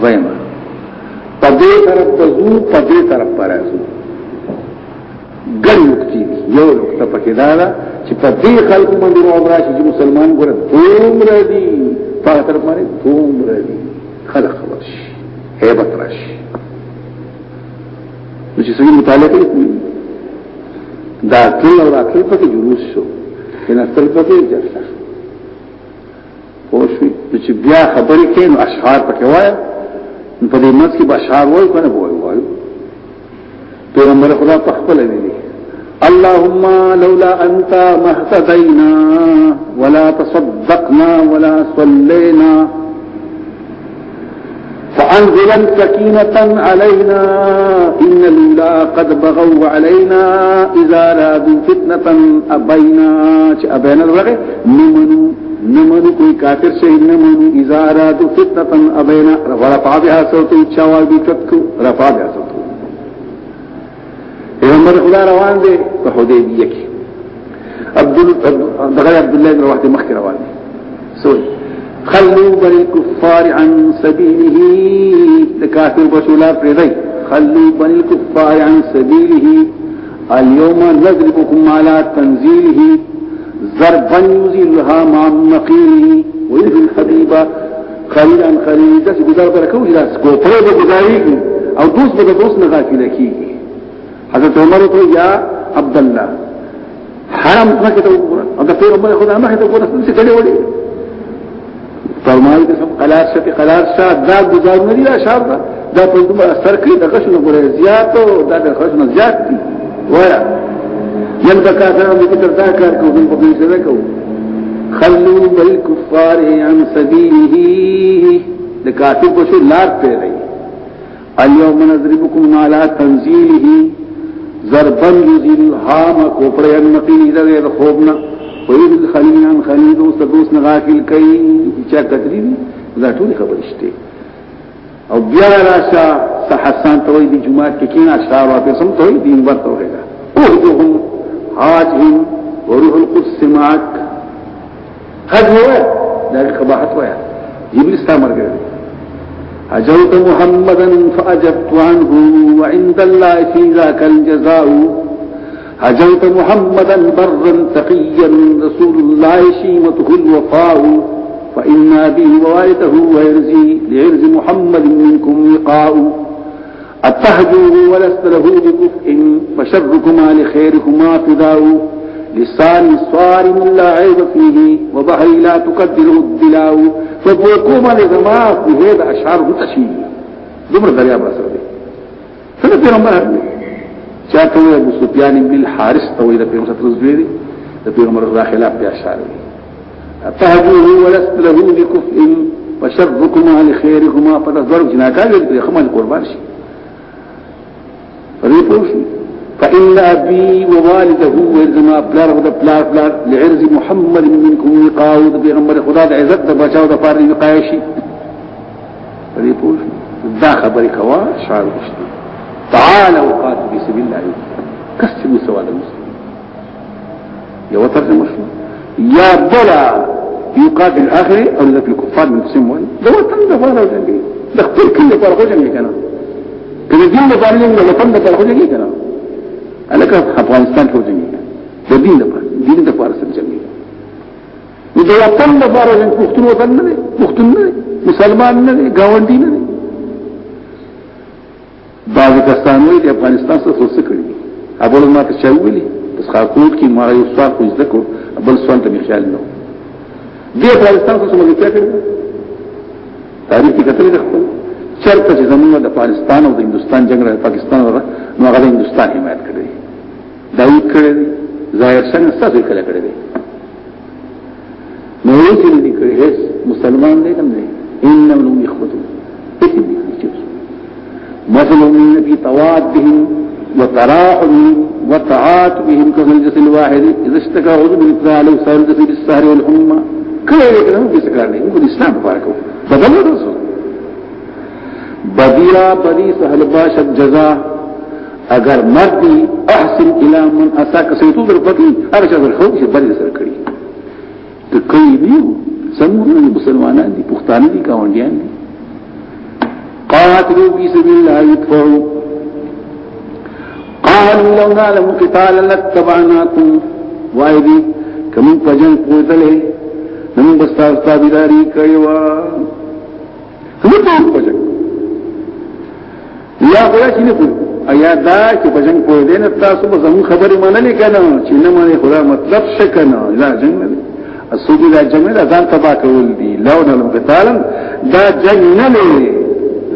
دویمه په دې طرف ته ځو په دې طرف راځو ګر نقطې یو نقطه پکې دا ده چې په دې خلکو باندې راوړا چې مسلمان ګره دومره دي په طرف باندې دومره دي خلک خبر شي هیبت راشي چې څنګه مطالعه کوي دا ټول او اخر پکې جلوس شو کنه تل پکې جلسه پوښي چې بیا خبری که نو اشعار پکې وایي په دې مت کې بشعار وایي کنه وایي وایي پیغمبر خدا په خپل نه دي اللهم لولا انتا ما ولا تصدقنا ولا صلینا فأنزل سكينة علينا إن الأولى قد بغوا علينا إذا رادوا فتنة أبينا أبينا الرغي نمنوا نمنوا کوئی كافر شيء نمنوا اذا رادوا فتنة أبينا ورفع بها صوت اچھاوار بیتت رفع بها صوت پیغمبر خدا روان دے په بيكي عبد الله بن واحد مخک روان دي سوري خلو بل الكفار عن سبيله لكافر بشولا فرغي خلو بل الكفار عن سبيله اليوم نضربكم على تنزيله ضربا يزيلها مع مقيله ويذل الحبيبة خليلا خليلا داس گزار برکو جلاس گوپره به گزاریږي او دوست به دوست نه غافل کیږي حضرت عمر ته یا عبد الله حرام مکه ته وګوره او د پیغمبر خدا مکه ته وګوره څه کړي وړي فرمایي قسم قلار شته قلار شته دا ګزار نه دی اشار دا دا په دې اثر کوي دا غشنه ګورې زیات او دا د غشنه زیات دي وایي یم د کافرانو د فکر دا کار کوي په دې سره کوي خلوا بالكفار عن سبيله د کافر په شو لار ته رہی اليوم نضربكم على تنزيله ضربا يذيل هام کوپړې نقي دغه خوبنه ويرد خليل عن خليل او سدوس نه غافل کئ چا کتري دا ټول خبر شته او بیا راشه حسن توي دي جمعه کې کینا اشعار واپس هم توي دین ورته وایدا او دوهم حاجهم وروح القدس معك قد هو دا قباحت وایا جبريل استمر کړی أجرت محمدا فأجبت عنه وعند الله في ذاك الجزاء هجوت محمدا برا تقيا رسول الله شيمته الوفاء فإنا به ووالده ويرزي لعرز محمد منكم وقاء أتهجوه ولست له بكفء فشركما لخيركما فداء لسان صارم لا عيب فيه وبحر لا تقدره الدلاء فبوكوما لغماء في هذا أشعار تشيء دمر دريا بأسر دي فلا ربنا چاته وي ابو سفيان بن الحارث ته وي د پیغمبر صلی الله علیه وسلم د پیغمبر را خلاف بیا شاري فهجوه ولست له بكفء وشركما لخيركما جناكا جناكال يخمل قربان شي فريقوش فإن أبي ووالده وإرزما بلار ودا بلار بلار لعرز محمد منكم وقاو دا بيغمبر خدا دا عزت دا بچاو دا نقايشي وقايشي فريقوش دا خبر کوا شعر بشتن تعالوا قاتلوا في سبيل الله كسبوا سواد المسلمين يا ترجمة شو يا بلى يقابل آخر أو لذلك الكفار من قسم وان ده وطن ده فارغ جنبي ده اختر كل فارغ جنبي كنا كنا دين ده فارغ جنبي وطن ده فارغ جنبي كنا أنا كنا أفغانستان فارغ جنبي ده دين ده فارغ دين ده فارغ جنبي وده وطن ده فارغ جنبي مختن وطن نه مختن نه مسلمان نه گاونډي بعض کسانوی د افغانستان څخه څه کړی اول ما ته چاویلی بس خاکوټ کې ما یو سوال کوی ذکر بل سوال ته خیال نه دی افغانستان څخه موږ څه کړی تاریخ کې کتلې ده خو چرته چې زمونږ د افغانستان او د هندستان جنگ را پاکستان را نو هغه د هندستان حمایت کړی دا یې کړی ظاهر څنګه ستاسو کله کړی دی نو یې چې دې کړی هیڅ مسلمان دی نه انه لم يخطو مثلهم في توادهم وتراحمهم كمثل الجسد الواحد إذا اشتكى عضو من له صار الجسد السهر والحمى كيف يكلهم في سكرانه يقول الإسلام باركه بدل الرسول بديرا بدي سهل باش الجزاء اگر مردی احسن الى من اساك سيتو در پتی هغه چې خو چې بدل سره کړی ته کوي نیو څنګه مسلمانان دي پښتانه دي کاونډیان دي قاتلوا في سبيل الله يدفعوا قالوا لو نعلم قتالا لاتبعناكم وايدي كم فجن قتله نم بستار تابداري كيوا سمتهم فجن یا خدا چې نه پوه ایا دا چې بجنګ پوه دی نه تاسو به زموږ خبرې منلې کنه چې نه منې خدا مطلب څه کنه لا جنگ نه اسو دې دا جنگ نه ځان تبا کول دي لو نه لو قتالم دا جنگ نه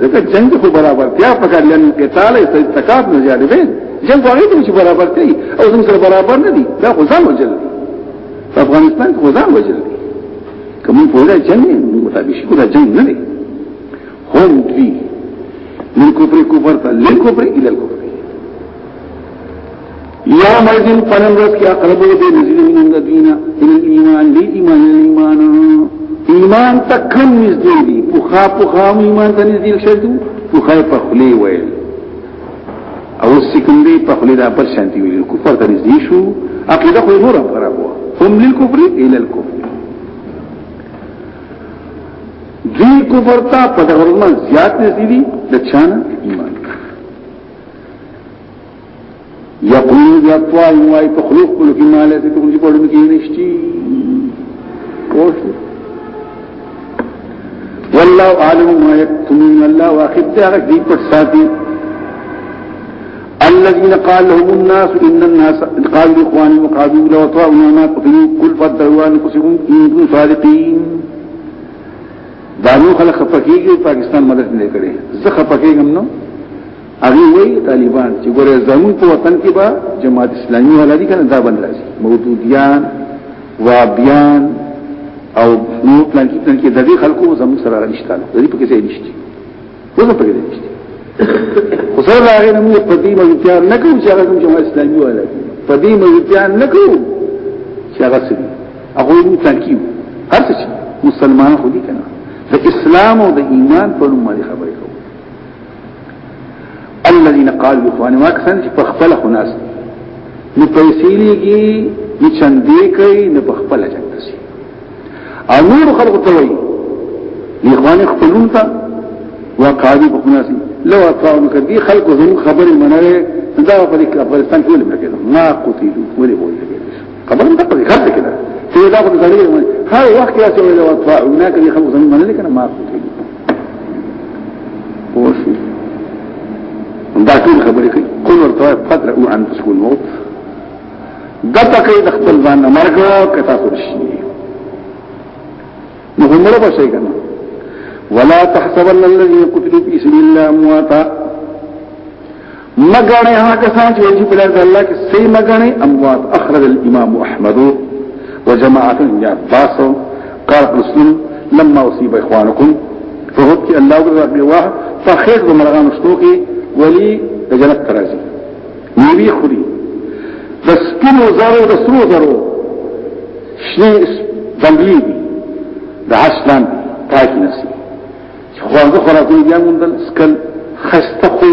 ځکه جنگ خو برابر بیا پکړ لن قتال استقاب نه جانبین جنگ وایي چې برابر کوي او زموږ سره برابر نه دي دا خو ځان وجل دي افغانستان خو ځان وجل دي کوم په دا جنگ نه مطابق شي دا جنگ نه دي هم دوی من کفر کفر تا لن کفر الى الكفر یا مرزن پنم رس کی اقربو بے نزیل من انددینا الى الامان لی ایمان الامان ایمان تا کم نزدې دي پوخا پوخا ایمان ته نزدې شدو پوخا په خلی ویل او سکندي په خلی د پر شانتي ویل کفر ته نزدې شو عقیده خو نور خراب و هم للكفر الى الكفر دې کفر ته په دغه زیات نزدې دي د چانه ایمان یقول یا طوال وای په خلوق کلو کې مالې ته کوم چې په ډوم کې نشتی پوښتنه والله عالم ما يكتمون الله واخذ تارك دي پټ ساتي الذين قال لهم الناس ان الناس قالوا اخواني وقالوا لو طاعنا ما قتلوا قل فدعوا انفسكم ان كنتم صادقين دانو خلق خفقیږي پاکستان مدد نه کړي زه خفقیږم نو هغه وی طالبان چې ګوره زمون په وطن کې با جماعت اسلامي ولادي کنه دا بند راځي مودودیان وابیان او نو پلان کې پلان کې د دې خلکو زموږ سره رښتیا نه دې پکې ځای نشته خو زه پکې نشته خو سره راغی نو په دې مې تیار نه کوم چې هغه کوم اسلامي ولا په دې مې تیار نه کوم چې هغه سړي هغه مو تنکیو هر څه مسلمان خو دي کنه د اسلام او د ایمان په نوم باندې خبرې کوو الذين قالوا اخواني واكثر په خپل خناس نو پیسې لګي نو چندې کوي نو په خپل چندې او نور خلق توي اخوان اختلون تا وقاضي بخناسي لو اطاعونك دي خلق زم خبر المنوي دا په افغانستان کې ولې کېده ما قتلوا ولې ولې خبر دا په خبره کېده چې دا په ځای کې هر وخت کې چې لو اطاعونك دي خلق زم منوي کنه ما قتلوا وشي دا ټول خبرې کوي قل ورته فتره او عن تسكن موت دا تکي د خپل ځان مرګ کتا ورشي نو همړه بشي کنه ولا تحسبن الذين قتلوا في سبيل الله امواتا مګنه هغه کسان چې په لار د الله کې سي مګنه اموات اخرج الامام احمد وجماعه يا عباس قال مسلم لما اصيب اخوانكم فهد کې الله تعالی په واه فخير مرغان شتوکي ولي د جنت ترازي نیوی خوري د سپینو زارو د سرو زارو شنه ځنګلي د حسن پاک نسی خوانده خوراکونه بیا موندل سکل خسته خو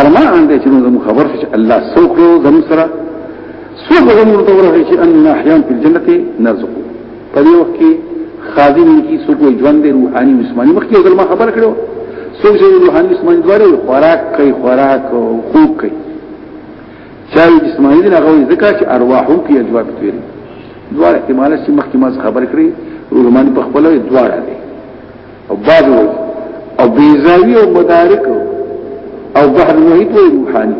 ارمان دې چې موږ خبر شي الله سوکو زمو سره سوکو زمو ته ورغی چې ان احیان په جنت نرزقو په یو کې خادم کی سوکو ژوند روحاني جسماني مخکې ګل ما خبر کړو سوکو چې روحاني جسماني دواره خوراک کوي خوراک او خوب کوي چاوي جسماني دغه ذکر چې ارواحو کې اجواب کوي دواره احتمال چې مخکې ما خبر کړی رومانی په خپل دواړه دي او بعض او بیزاوی او مدارک او بحر محیط و روحانی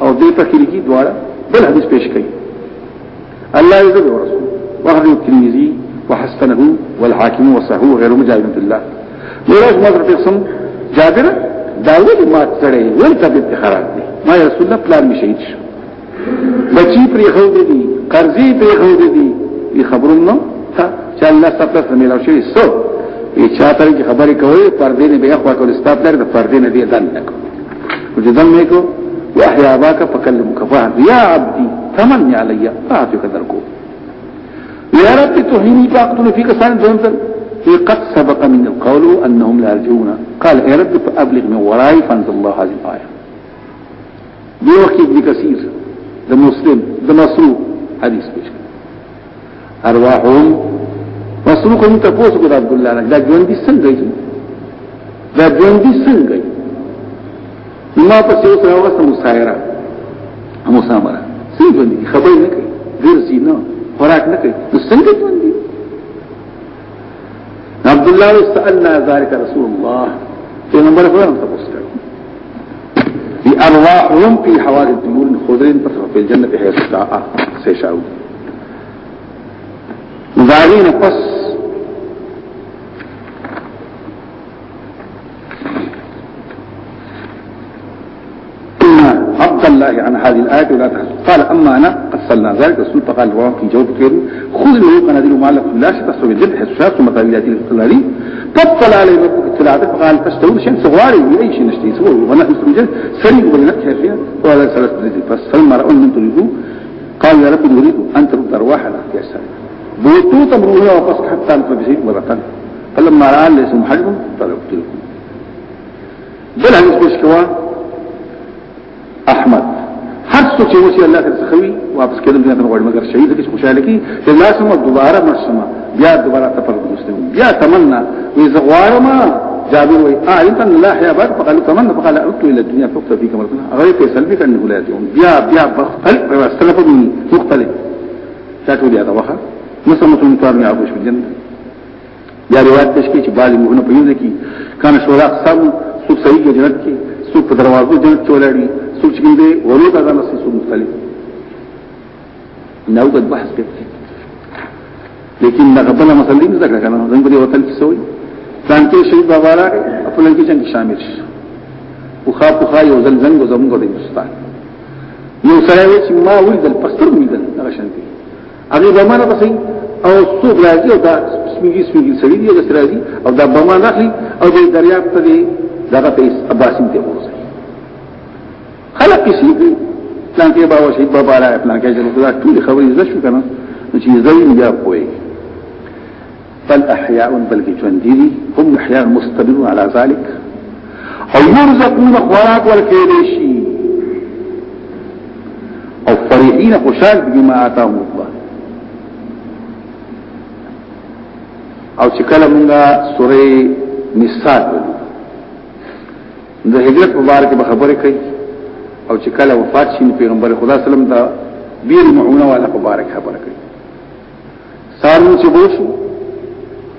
او دی پخیری کی دوارا بل حدیث پیش کئی اللہ عزب و رسول وحر الترمیزی وحسنه والحاکم وصحو غیر مجاورت اللہ میراج مادر پیقسم جابر داول مات سڑے ولی طبیعت خراب دی ما یا رسول اللہ پلان می شہید شو بچی پری خود دی قرضی پری خود دی ای خبرون نو تا چل نستا پلس ملاو شوی سو ای چا تر چې خبرې کوي پردې نه به اخوا کول استاد لري د پردې نه دی دن نکو وجدن میکو واحیا باک فکلم کفاه یا عبدی تمن یا علی اعطیک درکو یا رب توهینی باقتل فیک سان جنتل هي قد سبق من القول انهم لا يرجون قال يا رب ابلغ من ورائي فانزل الله حاضر الايه دي وقت ابن كثير ده مسلم ده مسلو حدیث پیش ارواحهم مسلو کوم ته پوسو کو عبد الله دا ژوند دي څنګه دی دا ژوند دي څنګه دی ما په څه سره واسه مسایره مسامره څه ژوند دي خبر نه کوي ګرځي نه خوراک نه کوي نو څنګه ژوند دي عبد الله استعنا ذلك رسول الله پیغمبر فرمان ته پوسټ دی ارواحهم فی حوار الدمون خضرین پر فی الجنه حیث ساعه سیشاو داغین پس صدق الله عن هذه الآية ولا تحزن قال أما أنا قد صلنا ذلك رسول قال رواه في جواب كثير خذ الوضوء قناديل وما لكم لا شيء تستوي الجد حيث شاف ثم قال يأتي الاستقلالي فاطلع عليه ربك اطلاعته فقال تشتهون شيء صغاري من أي شيء نشتهي صغاري ونحن نسلم جد سريع ولنكها فيها وهذا ثلاثة الجد فلما رأوا من تريدوه قال يا رب نريد أن ترد أرواحنا في أجسادنا بوتو تمروها وقص حتى نتبسيط مرة ثانية فلما رأى ليس محجبا فلا يقتلكم بل هنسبش كواه احمد هر څه چې وسی الله تعالی څخه وی واپس کېدل دې نه غواړي مګر شهید کې خوشاله کی چې لازم دوباره مرسمه بیا دوباره تفرد مسلم بیا تمنا وی زغوارما جابر وی اه انت لا حياه بعد فقال تمنا فقال عدت الى الدنيا فقط في كما كنا غير في سلبك ان ولاتهم بیا بیا بختل واستلفوا مختلف تاسو دې دا وخه مسلمه متوار نه اوش بالجنه بیا روایت تشکی چې بالي موږ نه پېژنې کی کانه شورا اقسام سو صحیح جنت کې سو په دروازو جنت چولړي څه کوم دی ورود هغه نصیص مختلف نوګد بحث کوي لیکن دا غبل مسلې نه ذکر کړه نو څنګه دی وتل څه وي ځان کې شهید بابا را خپل کې څنګه شامل شي او خا په خا یو ځل زنګ زموږ د مستان یو سره چې ما ولدل پستر ولدل هغه شانتي هغه به ما نه پسې او څوک راځي او دا سپینګي سپینګي سړي دی راځي او دا بما نخلي او د دریاب ته دی دغه په اباسین ته ورسې خلق کسی کوي پلان کې به وشي په بارا پلان کې چې دا ټول خبرې زده شو کنه چې زوی بیا کوي بل احیاء بلکې ژوند دي هم احیاء مستمر على ذلك او يرزقون خوراک ورکړي شي او فرحين خوشال بما آتاهم الله او چې کله موږ سورې نساء د هجرت مبارکه خبرې کوي او چې کله وفات شین پیغمبر خدا سلام دا بیر معونه والا مبارک خبره کړی سارو چې بوشو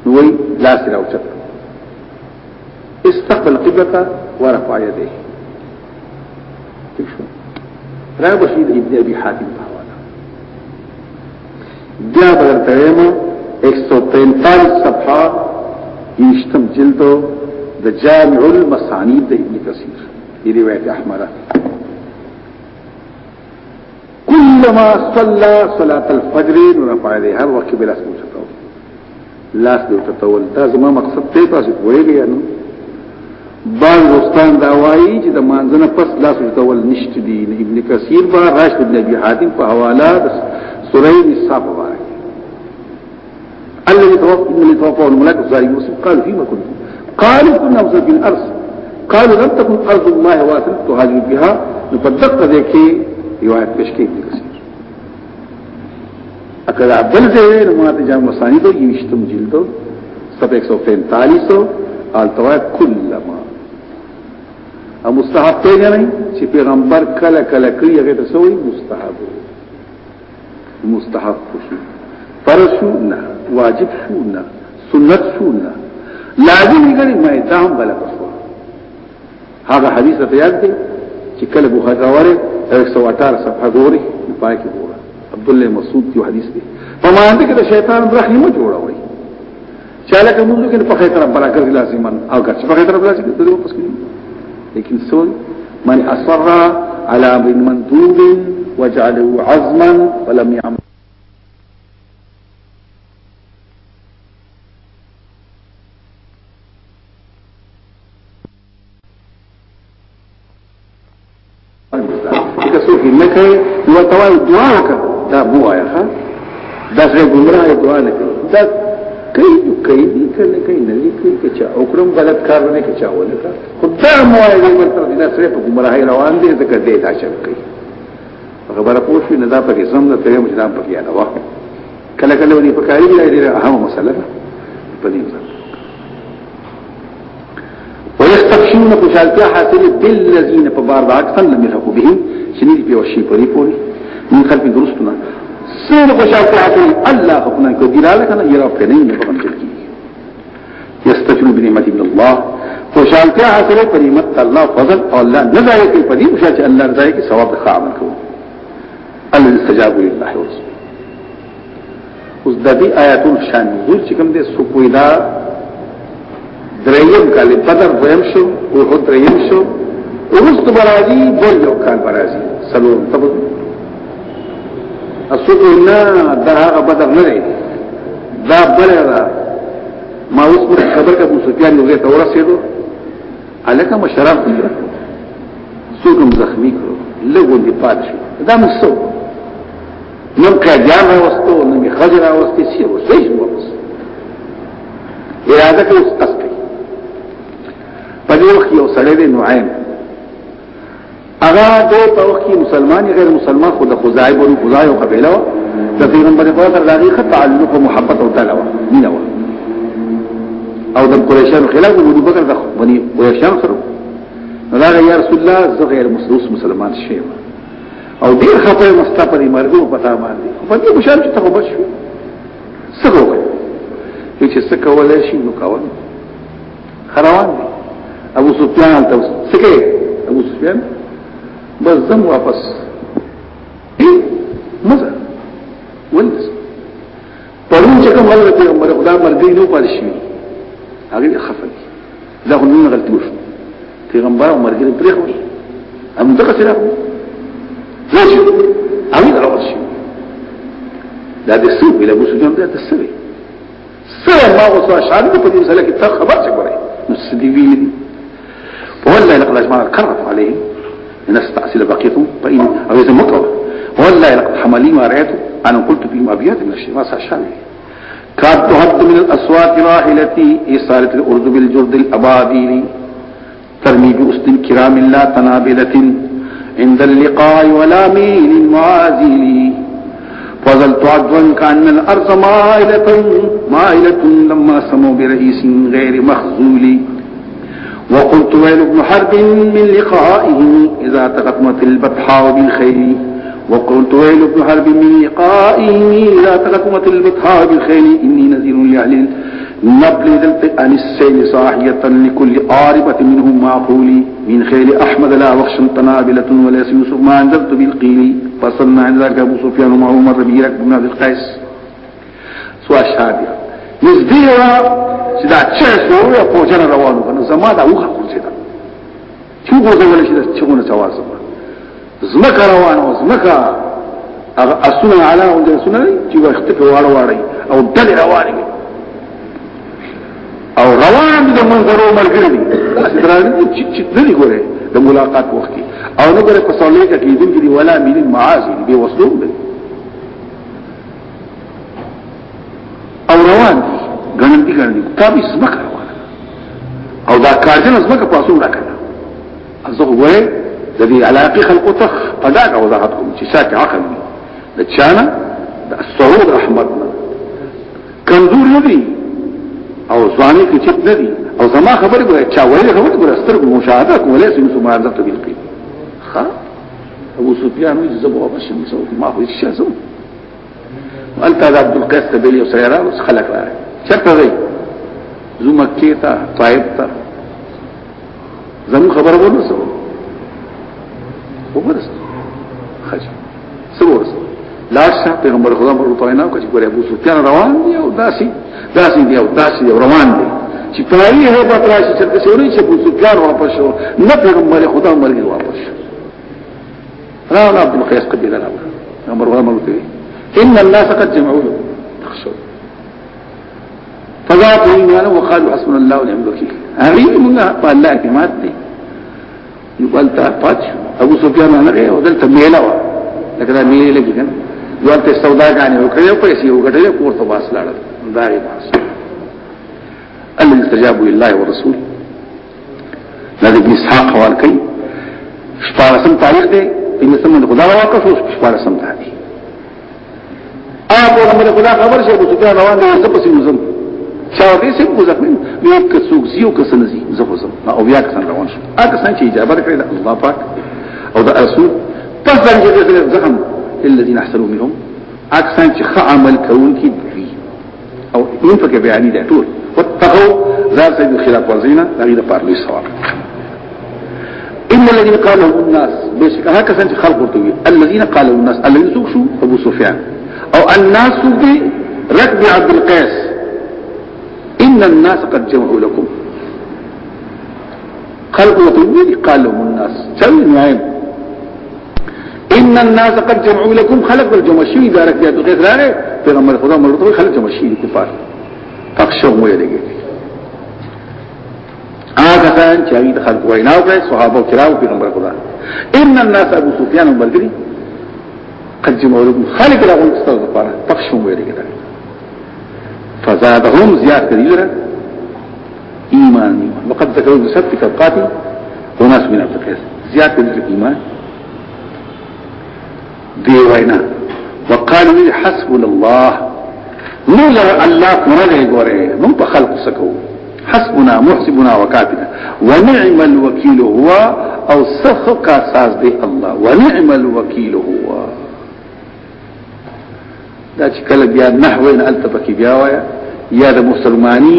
نوې لاس راوچت استقبل قبلته ورفع يديه تشو را بشید ابن ابي حاتم بحوالا بیا بغرطویما ایک سو تینتالیس صفحہ یشتم جلدو دا جامع المسانید دا ابن کثیر یہ روایت احمرہ كلما صلى صلاه الفجر رفع يديه هر وخت بلا سمو تطول لاس دې تطول دا زما مقصد ته تاسو وایي نو بعض دوستان دا وایي چې د مانځنه پس لاس تطول نشته دي ابن کثیر با راشد بن ابي حاتم په حواله سوره نساء وایي الذي توفى ان اللي توفى الملك الظالم قال فيما كنت قالوا كنا في الارض قالوا لم تكن ارض الله واسعه تهاجر بها نفدق ذكي روایت پیش کوي د کثیر اکدا بل ځای ماته جام وسانی ته یشتم جلد سب 145 التوا کلما او مستحب ته نه چې پیغمبر کله کله کوي هغه ته سوې مستحب مستحب شو فرض شو نه واجب شو نه سنت شو نه لازم غړي مې ته هم بل هغه حدیث ته یاد دی چې کله بوخاری سواتار صفحه ګوري پای کې ګوره عبد الله مسعود یو حدیث دي فما انده کې شیطان برخي مو وي شالك المنزو كن کې په خیر طرف برکت لازمان او که په خیر طرف لازم دی په كنين لیکن سول من اصر على من مندوب وجعله عظما ولم يعمل کې نه کوي نو توای دعا وکړه دا بو آیا ها دا سره ګمراه دعا نه کوي دا کوي کوي دي کنه کوي نه کوي چې چا او کوم غلط کار نه کوي چا ونه کړ خدای مو آیا مطلب دا سره په ګمراهي روان دي ځکه دې دا شک کوي خبره پوښتنه نه دا پکې زم نه ته موږ نه پکې نه واه کله کله ونی پکاري دی دا هغه مسله ده په دې ځکه ويستخشون خشالتها حاصل بالذين فبارد عكسا لم يلحقوا به چې دې په شي پرې پوي من خلف درستونه سیر خشافعت الله حکمن کو ګراله کنه یرا په نه نه پکم چلکی یستفیدو بنعمت من الله خوشالتیا حاصله پر نعمت الله فضل او الله نزای کی په دې مشه چې الله رضای کی ثواب د خامل کو الله استجاب لله ورسول اوس د دې آیاتو شان حضور چې کوم دې سکویدا دریم کال بدر ویم شو او دریم شو اوس تبرازی بل یو کال برازی سلو تبو اسوکو نا در هغه بدر نه دی دا بل را ما اوس په خبر کې ابو سفیان لږه ته ورسېدو الکه مشرف سوکم زخمی کړو لګو دی پات شو دا مسو نو کا جام واستو نو می خجر واستي سی و سې شو بس اراده کې اوس قص کوي په دې وخت یو سړی دی نعیم اغا دې په وخت کې مسلمان غیر مسلمان خو د خزایب او خزای او قبيله و د پیغمبر په سره لاغي خط تعلق او محبت او تعالی مينه و او د قریشانو خلاف ابو بکر د بني قریشان سره دا یا رسول الله زه غیر مسلمان شیم او ډیر خطر مستا پرې مرګو پتا باندې په دې بشان چې ته وبښو څه وکړي چې څه کولای شي نو کاوه خروان ابو سفیان ته څه کوي ابو سفیان بس زم واپس مزه ولس پرون چې کوم حضرت عمر خدا مرګي نو پاره شي هغه خفل دا غنونه غلطي وشو پیغمبر عمر کې پرې خو ام دغه سره زه امين راوړ شي دا د سوق له مسلمان دا تسوي سره ما اوسه شان په دې مسله کې ته خبر څه کوي نو سدي ویلي والله لقد اجمع الكرف عليه الناس تعسيل بقيته فإن أو يزن مطلبا ولا لقد حمالي ما رأيته أنا قلت في أبيات من الشيء ما سأشاني كاد تهد من الأصوات راحلتي إصالة الأرض بالجرد الأباديل ترمي بأسد كرام لا تنابلة عند اللقاء ولا ميل معازيل فظلت عدوا كأن الأرض مائلة مائلة لما سموا برئيس غير مخزولي وقلت ويل ابن حرب من لقائه إذا تقدمت البطحاء بالخير وقلت ويل ابن حرب من لقائه إذا تقدمت البطحاء بالخير إني نذير لأهل النبل اذا أن السيل صاحية لكل آربة منهم معقولي من خيل أحمد لا وخش تنابلة ولا يوسف ما أنزلت بالقيل فصلنا عند ذلك أبو سفيان ومعه مر به بن عبد القيس سوى الشابية نزدیه چې دا چې سوره په زما دا وخه کوزیدا چې ګورځول شي د چېونه چواز زمکه روانه زمکه هغه اسونه علاوه د اسونه چې وخت په واړه واړی او دل روانه او روان د منظرو ملګری دي درانه چې دلی ګوره د ملاقات وخت او نو ګوره په سولې کې دین کې ولا مين معاذ دی وسلوم دی او روان دي ګڼ دي ګڼ دي کابي سمک روان او دا کاجن زمکه پاسو راکړه ازغه وې د دې علاقه خلق ته پدا کا وضاحت کوم چې ساکه عقل د چانه د سعود رحمتنا کمزور نه دي او ځواني کې چپ نه دي او زما خبر به چا وې خبر به ستر مشاهده کوله سم سم ارزه تبیل کوي ها ابو سفیان وی زبو بشي مسو ما خو هیڅ څه انت عبد القيس تبیل یو سره را خلق را چرته زو مکی تا طائب تا زمو خبر ورنه سو وګورس خج سو ورس لاشه پیغمبر خدا مر په وینا کو چې ګورې ابو سفیان روان دی او داسي داسي دی او داسي دی روان دی چې پای هه په تراشي چې سوري چې ابو سفیان واپس شو نه پیغمبر خدا مرګ واپس شو راو عبد القيس قبيله راو عمر غلام ورته ان الناس قد جمعوا تخشوا فذا قومنا وقالوا حسبنا الله ونعم الوكيل هغه موږ په الله کې مات دي یو بل ته پات شو ابو سفیان هغه او دلته میلا و لکه دا میلې لګی کنه یو ته سودا غانې وکړې پیسې وګټلې کور ته واس لاړل دا یې واس الله استجاب لله ورسول لذي بن اسحاق حوال کوي شپارسم تاریخ دی پینسم من خدا واقف او شپارسم تاریخ آب او خدا خبر شه ابو سفیان روان دی زپسې وزم شاور دې سم مزخ نه یو که څوک زیو که سنزي زه خو او بیا کسان روان شو اګه سان چې اجابه کړې ده الله پاک او دا رسول پس دا چې زخم الذين احسنوا منهم اګه سان چې ښه عمل کوونکي دي او ان فکه بیانې ده ټول واتقوا ذات الخلاف والزينه لغيره پارلي ثواب ان الذين قالوا الناس بشك هكذا انت خلق قرطبي الذين قالوا الناس الذين سوق شو ابو سفيان او الناس بركب عبد القيس ان الناس قد جمعوا لكم خلق وطويل قال لهم الناس چل نعیم ان الناس قد جمعوا لكم خلق بالجمع شوی دارک دیاتو غیر راگے پیغمبر خدا مرتوی خلق جمع شوی کفار فقشو مو یلگی آگا سان چاوی دا خلق ویناو کرے صحابہ کراو پیغمبر خدا ان الناس ابو سفیان و ملگری قد جمعوا لكم خلق لغن استغفر فقشو مو یلگی دارک فزادهم زيادة كبيرة إيمان إيمان وقد ذكروا بسبت طبقات وناس من الفقه زيادة كبيرة إيمان دي وينا وینا وقالوا حسبنا الله نو الله مرغه ګوره نو په خلق حسبنا محسبنا وكاتبنا ونعم الوكيل هو او سخ ساز الله ونعم الوكيل هو دا چې کله بیا نحوه ان الته پکې بیا وایا یا د مسلمانی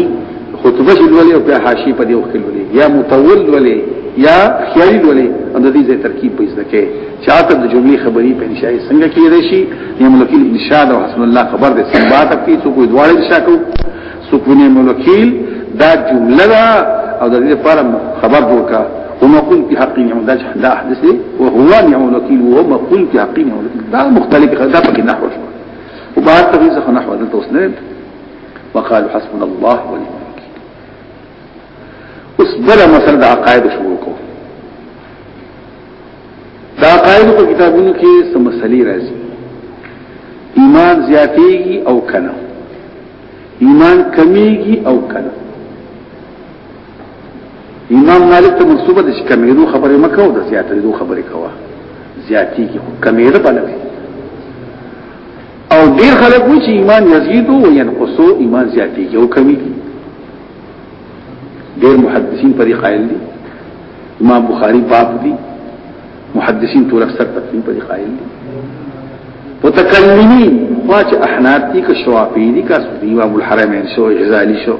خطبه ولې او بیا حاشیه په دې وکړل ولې یا مطول ولې یا خیالي ولې ان د دې ترکیب په ځکه کې چاته د جملې خبري په انشاء څنګه کې راشي یم لکیل انشاء او حسن الله خبر دې سمبات کې څو کوئی دواړه انشاء کو سکونه ملکیل دا جمله دا او د دې لپاره خبر وکړه وما قل في حق يعمل لا حدث وهو يعمل وكيل وهو قل في حق يعمل ده مختلف خلاف كده نحوه وبعد تغيير زخو نحو دلتا وسند وقالوا حسبنا الله ونعم الوكيل اس بلا مسله عقائد شروع کو دا عقائد په کتابونو کې سم مسلې راځي ایمان زیاتېږي او کنه ایمان کمیږي او کنه امام مالک ته منسوبه ده چې کمیدو خبره مکو ده زیاتېدو خبره کوه زیاتېږي کمیره بلوي او ډیر خلک وو چې ایمان یزيدو او ينقصو ایمان زیاتېږي او کمیږي ډیر محدثین په دې قائل دي امام بخاری پاک دي محدثین ټول اکثر تقریبا په دې قائل دي متکلمین واچ احناف دي که شوافی دي که امام الحرمین شو غزالی شو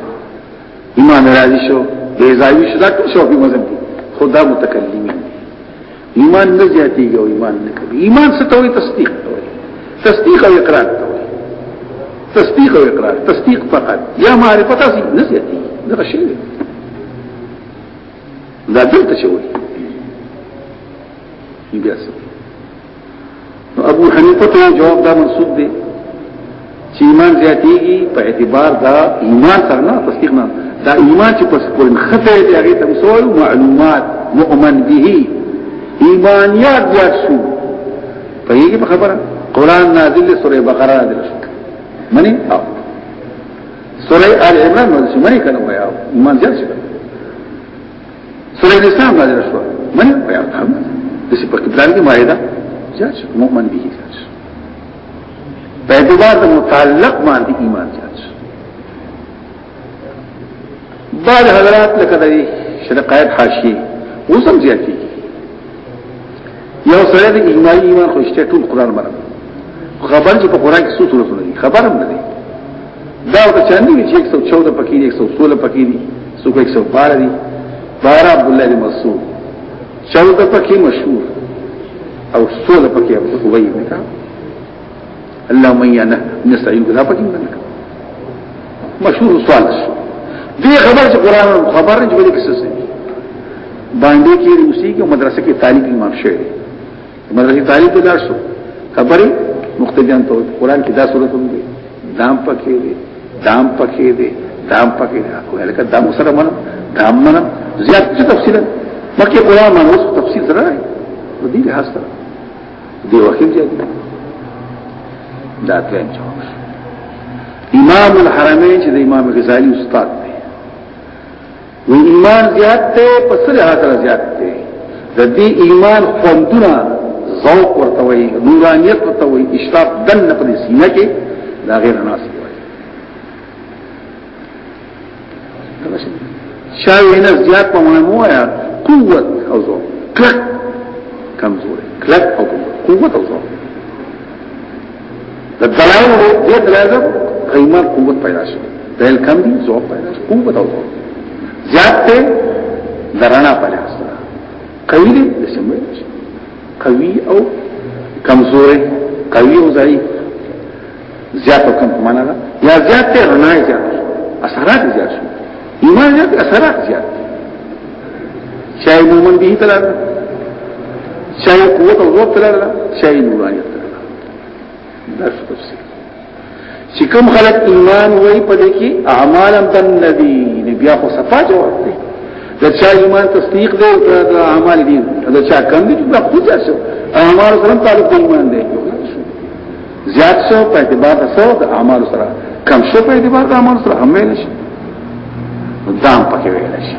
امام رازی شو غزالی شو دا ټول شوافی مذهب دي خدا متکلمین ایمان نه زیاتېږي او ایمان نه کمیږي ایمان څه ته وي تصدیق کوي تصدیق او اقرار ته تصدیق او اقرار تصدیق فقط یا معرفت اسی نسیتی دا شی دا دلته شوی بیا نو ابو حنیفه ته جواب دا منسوب دی چې ایمان زیاتیږي په اعتبار دا ایمان سره نه تصدیق نه دا ایمان چې په خپل خطه دی هغه ته مسول معلومات مؤمن به ایمانیات زیات شو په یوه خبره قرآن نازل سورة بقرة نازل شو منی آو سورة آل عمران نازل شو منی کنو ویا منزل شو سورة نسان نازل شو منی ویا تام دسی پا کبلان کی معایدہ جار شو مؤمن بھی جار شو بیدوار دا متعلق مان دی ایمان جار شو بعد حضرات لکدوی شرقائب حاشی وزم زیادی یو سره د ایمان ایمان خوشته ټول قران مرمه خبر چې په قران کې څو سورته دي خبر هم نه دا ته چاندي چې 114 پکې دي 116 پکې دي 112 دي 12 عبد الله بن مسعود 14 پکې مشهور او 16 پکې ابو ابي بن كعب اللهم انا نستعين بذا پکې منك مشهور سوال شو دې خبر چې قران خبر نه جوړې کیسه سي باندې کې روسي کې مدرسې کې طالب امام شوی مدرسې طالب دلار شو خبره مختجان ته قرآن کې دا صورت هم دی دام پکې دی دام پکې دی دام پکې دی لکه دام سره من دام من زیات څه تفصیل مکه قرآن ما اوس تفصیل سره دی دې لحاظ سره دی وکیل دی دا ته امام الحرمین چې د امام غزالی استاد دی و ایمان زیات ته پسره حاصل زیات دی د دې ایمان خوندونه ذوق ورته وي نورانيت ورته وي اشراق دن په سینه کې دا غیر مناسب وي شاوې نه زیات په معنی وایا قوت او ذوق کلک کمزوري کلک او قوت او ذوق د دلایل دې دلایل قیمه قوت پیدا شي دل کم دي ذوق پیدا شي قوت او ذوق زیات ته درنا پیدا شي قوی دې سمې شي قوي او کمزوري قوي او ضعيف زیات او کم معنا ده یا زیات ته رڼا زیات اثرات زیات شو ایمان زیات اثرات زیات شای مومن به تلل شای قوت او ضعف تلل شای نورانیت تلل دا څه تفسیر چې کوم خلک ایمان وای په دې کې اعمال هم تن ندي بیا خو صفه جوړ دي د چا ایمان تصدیق دی او د اعمال دین دا چا کم دی دا خو ځه اعمال سره تعلق ایمان دی زیات شو په اعتبار سره د اعمال سره کم شو په اعتبار د اعمال سره هم نه شي دام پکې ویل شي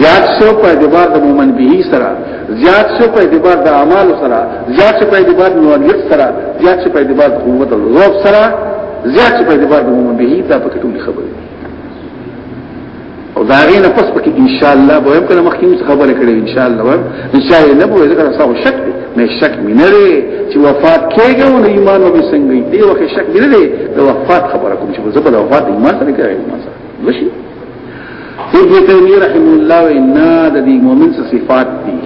زیات شو په اعتبار د مؤمن به سره زیات شو په اعتبار د اعمال سره زیات شو په اعتبار د نوعیت سره زیات شو په اعتبار د قوت او ذوق سره زیات شو په اعتبار د مؤمن به دا پکې ټول خبره او دا غي نه پس پکې ان شاء الله به هم کله مخکې خبره کړې ان شاء الله وایم ان شاء الله به ذکر تاسو شک نه شک مینره چې وفات کېږي او ایمان به څنګه دی وخت شک دی نه د وفات خبره کوم چې زبر وفات ایمان سره کوي ایمان سره ماشي ابن تیمیه رحم الله و انا د دې مؤمن څخه صفات دي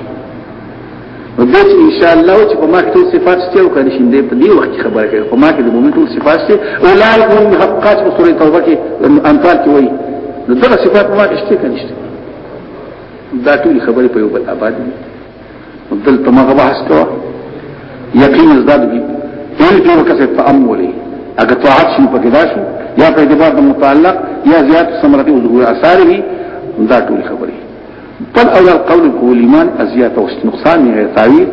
دا چې ان شاء الله چې په ما کې صفات شته او کله شیندې په دې وخت خبره کوي په ما کې د مؤمن ټول صفات شته اولای هم حقات په سورې توبه کې انفال کې وایي نو دغه صفات ما نشته کې نشته دا ټول خبرې په یو بل آباد دي دلته ما بحث کوا یقین زداد بي ټول کې وکړه تامل اگر طاعت شي په کدا شو یا په اعتبار د متعلق یا زیات ثمرته او ظهور اثار وي دا ټول خبرې بل اول القول هو الايمان ازيات او نقصان یې تعویل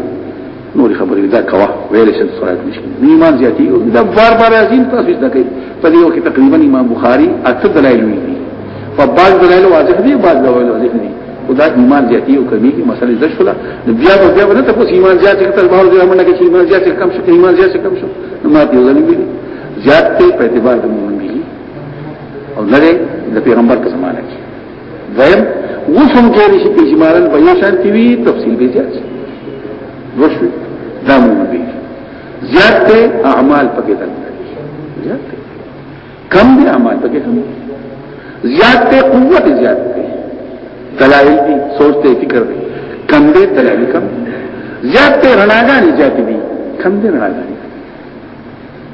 نور خبرې دا کوا ویل شي سورات نشته ایمان زیاتی دا بار بار عظیم تاسو دا کوي په دې وخت تقریبا امام بخاری اته دلایل ویلي په باز دلایل واضح دي باز دلایل واضح دي خدا ایمان زیاتی او کمی کی مسئله زده شولا بیا به بیا به تاسو ایمان زیاتی کتل باور دی امنه کې ایمان زیاتی کم شو ایمان زیاتی کم شو ما دې ولني وی زیات ته په اعتبار د مؤمن دی او لره د پیغمبر په زمانه کې دیم وسم کې شي اجمالا به یو شان تی وی تفصیل به زیات شي وشو دا مؤمن دی زیات ته اعمال پکې دل زیات کم دي اعمال پکې کم دي زیاد تے قوت زیاد تے دلائل دی سوچتے فکر دی کم دے دلائل کم زیاد تے رناگانی زیاد دی کم دے رناگانی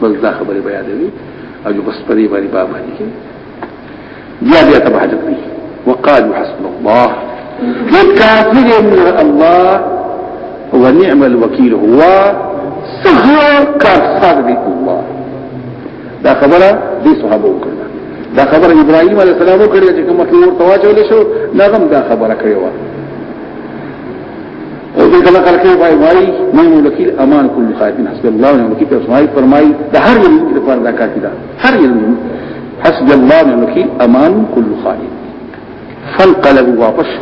بس دا خبر بیا دی او جو بس پری باری بابا دی بیا بیا تب حاجت دی وقالو حسن اللہ جد کافر من اللہ ونعم الوکیل ہوا سغیر کار صادق اللہ دا خبره دې صحابه وکړه دا خبر ابراهيم عليه السلام وکړي چې کوم کې ورته واچول شو نغم دا خبره کړی و او دې کله کله کې وای وای مې نو ملکی امان کل خائفین حسب الله ونعم الوکیل فرمایي فرمای دا هر یو د پاره دا کافي دا هر یو حسب الله ونعم الوکیل امان کل خائف فانقلبوا واپس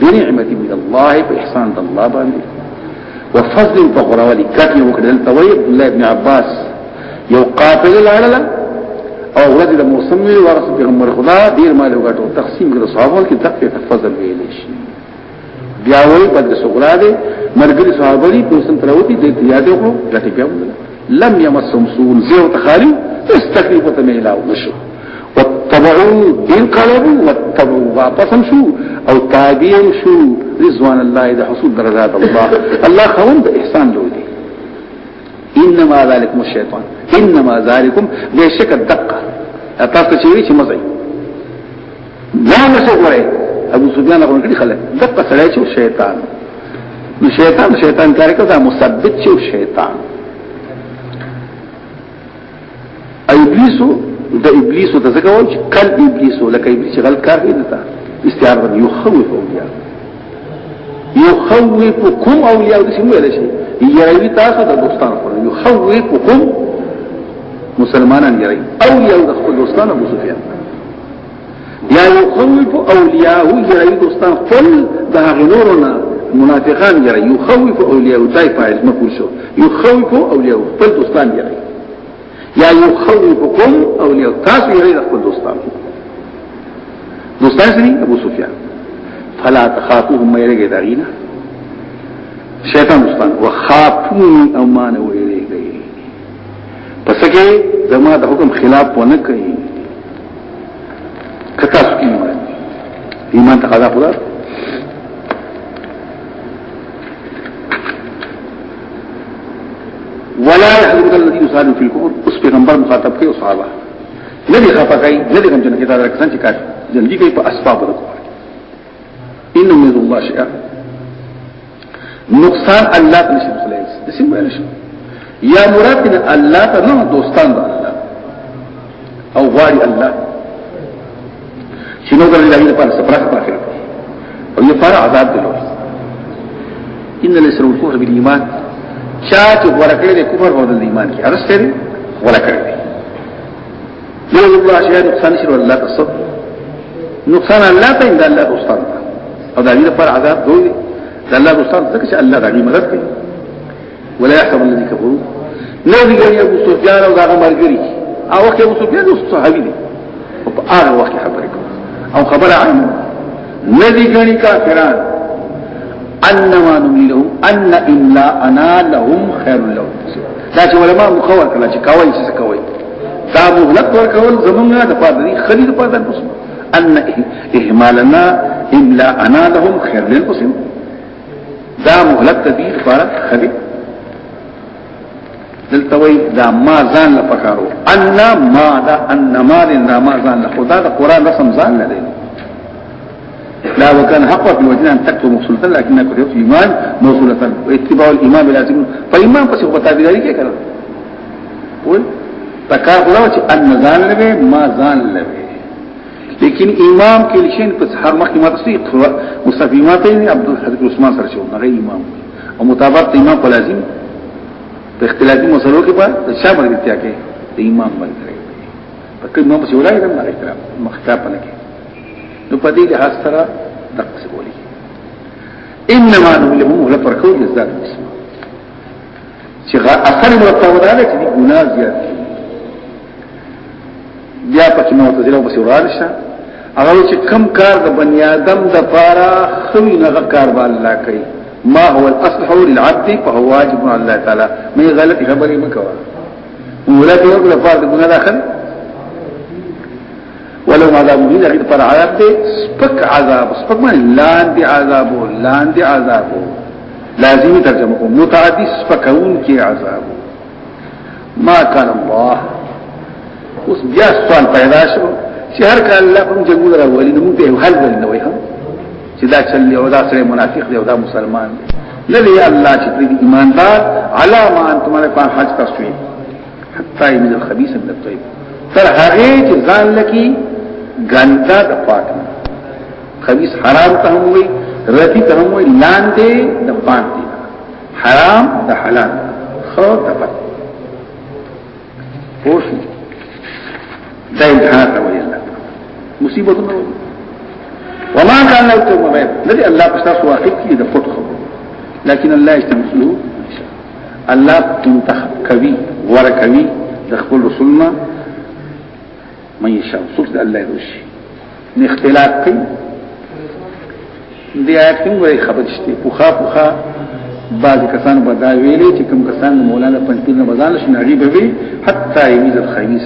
بنعمت من الله بإحسان الله باندې وفضل فقرا ولكاتب وكدل طيب الله ابن عباس يو قافل العلله او ورځ د موسم وی ورث پیغمبر خدا ډیر مال وګټو تقسیم کړو صحابه کې دقه فضل ویل شي بیا وی په د سغرا دي مرګري صحابه دي موسم تلوتی د یادو کو غټي بیا لم يمسهم سوء زو تخالي استقریبا تمیلاو نشو واتبعوا دین قلبوا واتبعوا واپسم شو او تابعین شو رضوان الله د حصول درجات الله الله خوند احسان لودي انما ذلك الشیطان انما ذالکم بشک دقه تاسو چې وی چې مزه دا نشو غره ابو سفیان هغه کړي خلک دقه سره چې شیطان نو شیطان شیطان کار کوي دا مثبت چې شیطان ایبلیسو د ابلیسو د زګول چې کل ابلیسو لکه ابلیس غل کار کوي دا استعاره یو خوف اولیاء يخوفكم اولياء دې سمول شي يروي تاسو د دوستان پر يخوفكم مسلمانان یې اولیاء د خپل دوستانو ابو سفیان یا یخوف اولیاء یې دوستان خپل د غنورنا منافقان یې یخوف اولیاء دای فایز مکول شو یخوف اولیاء خپل دوستان یې یا یخوفکم اولیاء تاسو یې خپل دوستان دوستان سری ابو سفیان فلا تخافوهم مېرګه داغینا شیطان دوستان وخافونی او مانو پس کې زما د حکم خلاف ونه کوي کتا سکین وړي ایمان تقاضا خدا ولا يحضر الذين يصالون في الكفر اس پیغمبر مخاطب کوي صحابه نه دي خفا کوي نه دي غمجن کتاب راکسان چې کار جنګي کوي په اسباب د کوه ان من الله شيئا نقصان الله نشي مخلص دسم ولا شي یا مراد دې الله ته نو دوستان ده او غاری الله شنو ګرځي دغه په سفر په اخر او یې فار عذاب دلو ان له سرو کوه بل ایمان چا چې ورکړې د کفر په د ایمان کې ارسته دې ورکړې نو الله شهر نقصان شر الله تصد نقصان الله ته اند الله دوستان او دا دې پر عذاب دوی الله دوستان ځکه چې الله دې مدد کوي ولا يحكم الذي كفروا لذي كان يبو سفيان او داغه مرګري او وخت ابو سفيان او صحابي دي په هغه وخت خبرې کوي او خبره عنه لذي كان کافران انما نملي لهم ان الا انا لهم خير لهم دا چې علماء مخور کړل چې کوي چې کوي دا مهلت ورکول زمونږه د پادري خلید پادر مسلمان ان اهمالنا املا انا لهم خير للمسلم دا مهلت تدیر فارق خلید دلته دا ما زان له انا ما دا انا ما دا ما زان له دا دا قران رسم زان نه لا وكان حقا في وجهنا ان تكتب مخصولة لكنها كتبت في ايمان موصولة اتباع الامام الازمون فا فايمان پس هو تابعداري كي کرو قول تکار قرآن وچه انا زان لوي ما زان لوي لیکن امام کې لشین پس هر مخ ما تصدیق مصطفی ما ته عبد عثمان سره شو هغه امام او مطابقت امام په لازم د اختلافي مسلو کې په شامل ملګرتیا کې د ایمان ملګری په کوم نوم چې ولای نه ملګری کرام مختلف نه کې نو په دې لحاظ سره دقه څه بولی انما نعلمه لفرقو لزاد اسم چې اثر مرتبه ده چې ګناه زیات بیا پکې نو ته دلته وسورال شه هغه چې کم کار د بنیادم د پاره خوي نه کار به الله کوي ما هو الاصلح للعبد فهو واجب على الله تعالى مې غلط خبرې مکوه ولته وګړه فرض ګناه داخل ولو عذاب مهین اغید پر عذاب دے سپک عذاب سپک معنی لاند عذابو لاند عذابو لازمی ترجمه کو متعدی سپکون کی عذابو ما کان الله اوس بیا سوال پیدا شو چې هر کله الله کوم جنگول راولي نو ته حل ولنوي هم چې دا چل دی او دا سره منافق دی او دا مسلمان دی لذي الله چې دې ایماندار علامه ان له په حج تاسو یې حتی من الخبيث من الطيب تر هغه چې ځان لکی ګندا د پاک خبيث حرام ته وي رتی ته هم وي لاندې د پاک دي حرام د حلال خو د پاک پوښتنه دا امتحان ته ویل مصیبتونه وما كان له علم بالغيب لدي الله بستاس واقف کی د پټ خبر لكن الله يستمسلو الله انتخب کوي ور کوي د خپل رسولنا من يشاء سوت الله يوشي نه اختلاف کوي دې آیت کوم وی خبر شته پوخا پوخا بعض کسان به دا ویلي چې کوم کسان مولانا پنځتیر نه بزال شي نړۍ به وي حتی یمیز الخبيث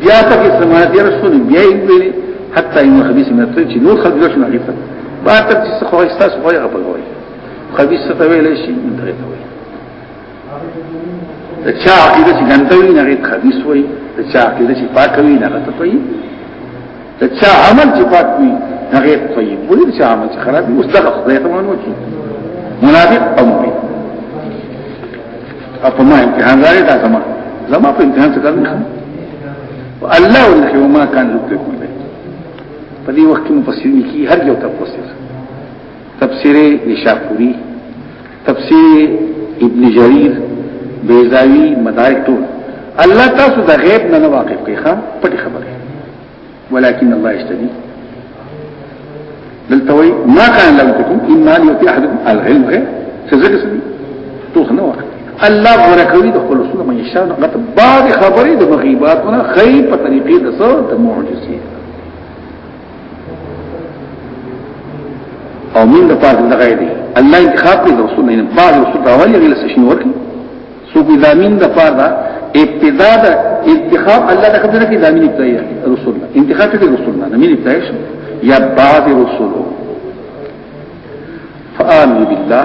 بیا پکې سماعت رسول بیا یې ویلي حتى ان خبيث من الطيب چې نور خلک لښنه عرفت با تر چې څه خو احساس وایي هغه په وایي خبيث څه ویل شي من دغه وایي د چا عقیده چې ګنتوي نه غیت خبيث وایي د چا عقیده چې پاک وي نه غته وایي د چا عمل چې پاک وي نه غیت طيب وایي د چا عمل چې خراب وي اوس دغه خدای ته مونږ وایي منافق او مؤمن اپا ما امتحان زاری دا زمان زمان پا امتحان سکرنی خواه و اللہ اللہ وما کان لکلکون په دې وخت کې مفسرین کی هر یو تفسیر تفسیر نشاپوری تفسیر ابن جرير بیزاوی مدارک ټول الله تاسو د غیب نه نه واقف کی خام پټي خبره ولكن الله يشتدي دلتوي ما كان لو تكون ايمان يوتي احد العلم غير سزق سمي توخ نه وقت الله ورکوي د خلصونه مې شان غته بعد خبرې د مغيباتونه خي په طریقې د سو د معجزې قومین د پاره دغه دی الله انتخاب کوي رسول نه بعض رسول راولي غیر څه شي ورکي سو کو زمين د پاره دا ابتدا د انتخاب الله دغه دغه زمين ابتدای رسول الله انتخاب کوي رسول نه زمين ابتدای شي یا بعض رسول فآمنوا بالله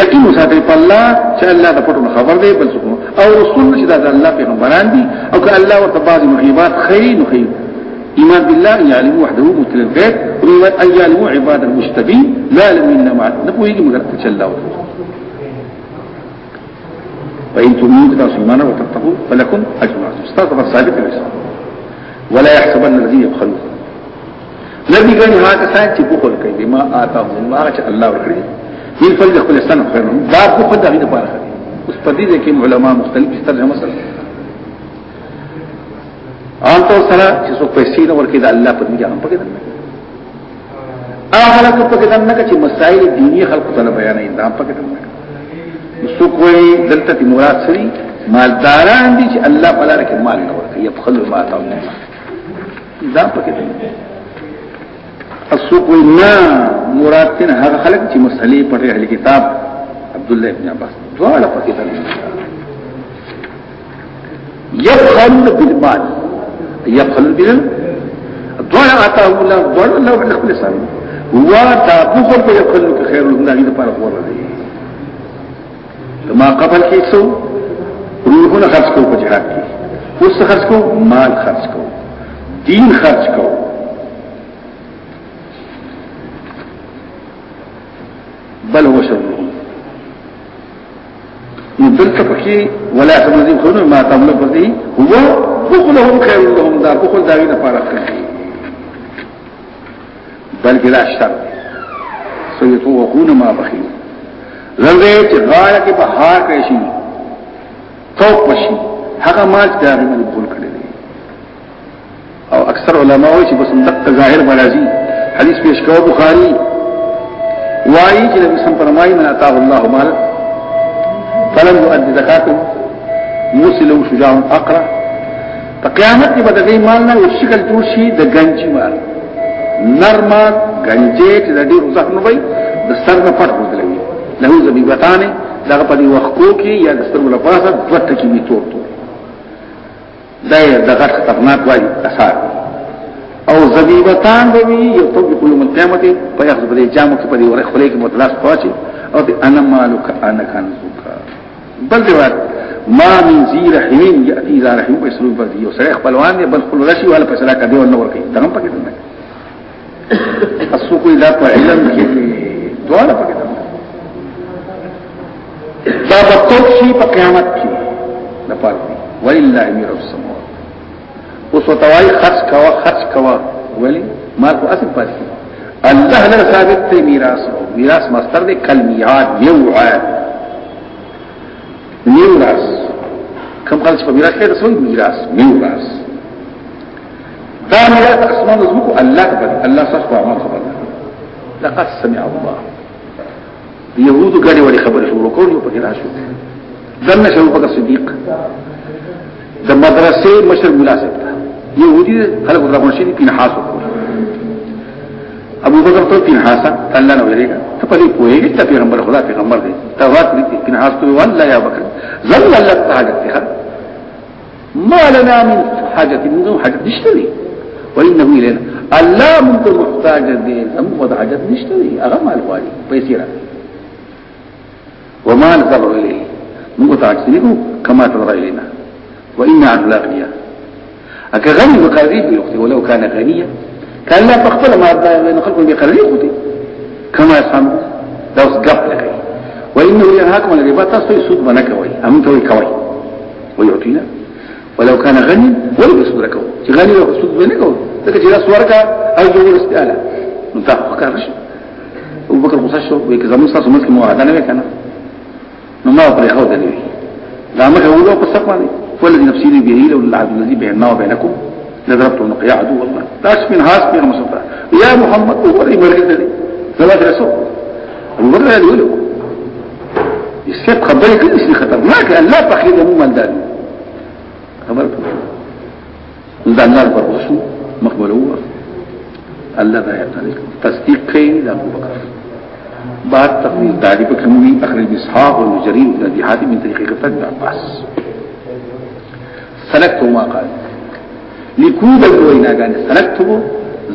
یقین وساتئ په الله چې الله د پټو خبر دی بل څه او رسول چې د الله پیغمبران دي او که الله ورته بعض مغیبات خیر نو خیر إيمان بالله أن يعلموا وحده مثل الغير وإيمان أن يعلموا عباد المشتبين لا لم ينا معه نبو يجي مغرق تشلاو وإن تؤمنون تناسوا إيمانا وتتقوا فلكم أجمع عظيم استاذ الصحابة الإسلام ولا يحسبن الذين يبخلون نبي قال هذا سانتي بخل كي بما آتاهم الله رجع الله الكريم من فلد كل سنة خيرهم باب بخل ده غير بارخ استدريد كان علماء مختلف يسترجع مسألة عام طور سره چې څوک پیسې نه ورکړي د الله په دین کې هم پکې نه هغه خلک پکې نه نه چې مسائل دینی خلکو ته بیان نه دا پکې نه څوک وي دلته د مراد سری مالداران دي چې الله په لار کې مال نه ورکړي يبخل ما تعلم دا پکې نه السوق وینا مراد تن هغه خلک چې مسلې پټه اهل کتاب عبد الله ابن عباس دواړه پکې نه يبخل بالمال يبخل بنا دوڑا آتا اولا دوڑا اللہ بنا خلی سارو ہوا دا بخل کو یبخلو که خیر الہم دا پارا خورا رہی ما قبل کی سو روحونا خرچ کو پا جہاد کی اس خرچ کو مال خرچ کو دین خرچ کو بل هو شر نو دلته پکې ولا سمزي خونو ما تعمل پدې هو بخلهم خير لهم دا بخل داوی نه پاره کوي بلکې لا شر سيتو وقون ما بخي زنده چې غاړه کې بهار کوي شي توق بشي هغه مال دا غوښمن بول کړی او اکثر علما وایي چې بس دقه ظاهر برازي حدیث پیش کوي بخاري وایي چې نبی سم فرمایي من اتاه الله مال فلم يؤدي زكاته مسل شجاع اقرا فقیامت کې بدغې مال نه یو شکل جوړ شي د گنجي مال نرمه گنجې چې د دې روزه نه وي د سر نه پټ وځلوي له زبیبتان دغه په دې وختو کې یا د سترګو لپاره دوته کې می تور تور دا یې دغه خطرناک وایي اثر او زبیبتان به وي یو په ټول قیامت په هغه باندې جامو کې په دې ورخ خلک متلاس پاتې او انا مالک انا کنزک بل روایت ما من ذی رحیم یاتی ذا رحیم په اسلوب باندې یو سره خپلوان دی بل خپل رشی ولا پیسې راکړي دی ورنور کوي دا هم پکې نه اسو کوئی ذات پر علم کې دواړه پکې نه دا بطوب شي په قیامت کې نه پاتې ولله امیر السماوات اوس وتوای خرج کوا خرج کوا ولی مال کو اصل پاتې الله نه ثابت دی میراث میراث مستر دی کلمیات یو عاد ميراث كم قال په ميراث كده رسول ميراث ميراث دا میراث اسمان زموږ الله بل الله صح او عمل خبر لقد سمع الله اليهود قالوا ولي خبر شو ورکول يبقى كده شو دنه شو بقى صديق ده مدرسة مشر ملاسب يهودي خلق راغون شيء په حاصل ابو بكر تو په حاصل الله نو لريګا ته په دې کوې پیغمبر خدا پیغمبر دی تا وات دې په حاصل ولا یا ظل لك حاجت فيها ما لنا من حاجة منه حاجة نشتري وإنه إلينا الله منت محتاج دي وضع حاجة نشتري أغمى الوالي بيسيرا وما نظر إليه من منت عجزنه كما تضر إلينا وإنا عنه لا أكا أكغني وقريب يختي ولو كان غنيا كان لا تقتل ما نقلكم بقريب يختي كما يسمى لو سقف لكي وانه ينهاكم عن الربا تصفي سود ما نكوي هم ته ويعطينا ولو كان غني ولو سود لكو چې غني لو سود ما نكوي ځکه جلس لاس او جوه الاستئالة نو تا وکړ ابو بكر غصه شو وایي که زموږ موعده نبي كان نما ما پرې نبي دلی دا مخه ولو په سقوا والذي نفسي بيده لو العبد الذي بيننا وبينكم لضربت النقيا يا عدو والله داش من هاس من يا محمد هو المريض ده ثلاث رسول ابو بكر يقول لكم السيد قبلك الاسم خطرناك ان لا تخيل يموما دانو خبرك لدان نار برغسو مقبل هو الله دا يعتنك تصديق كين لابو بكر بعد تقرير داري بكموي أخر اسحاق والمجرين من الجهاد من طريق قتل عباس سلكت ما قال لكوب الوينا قال سلكت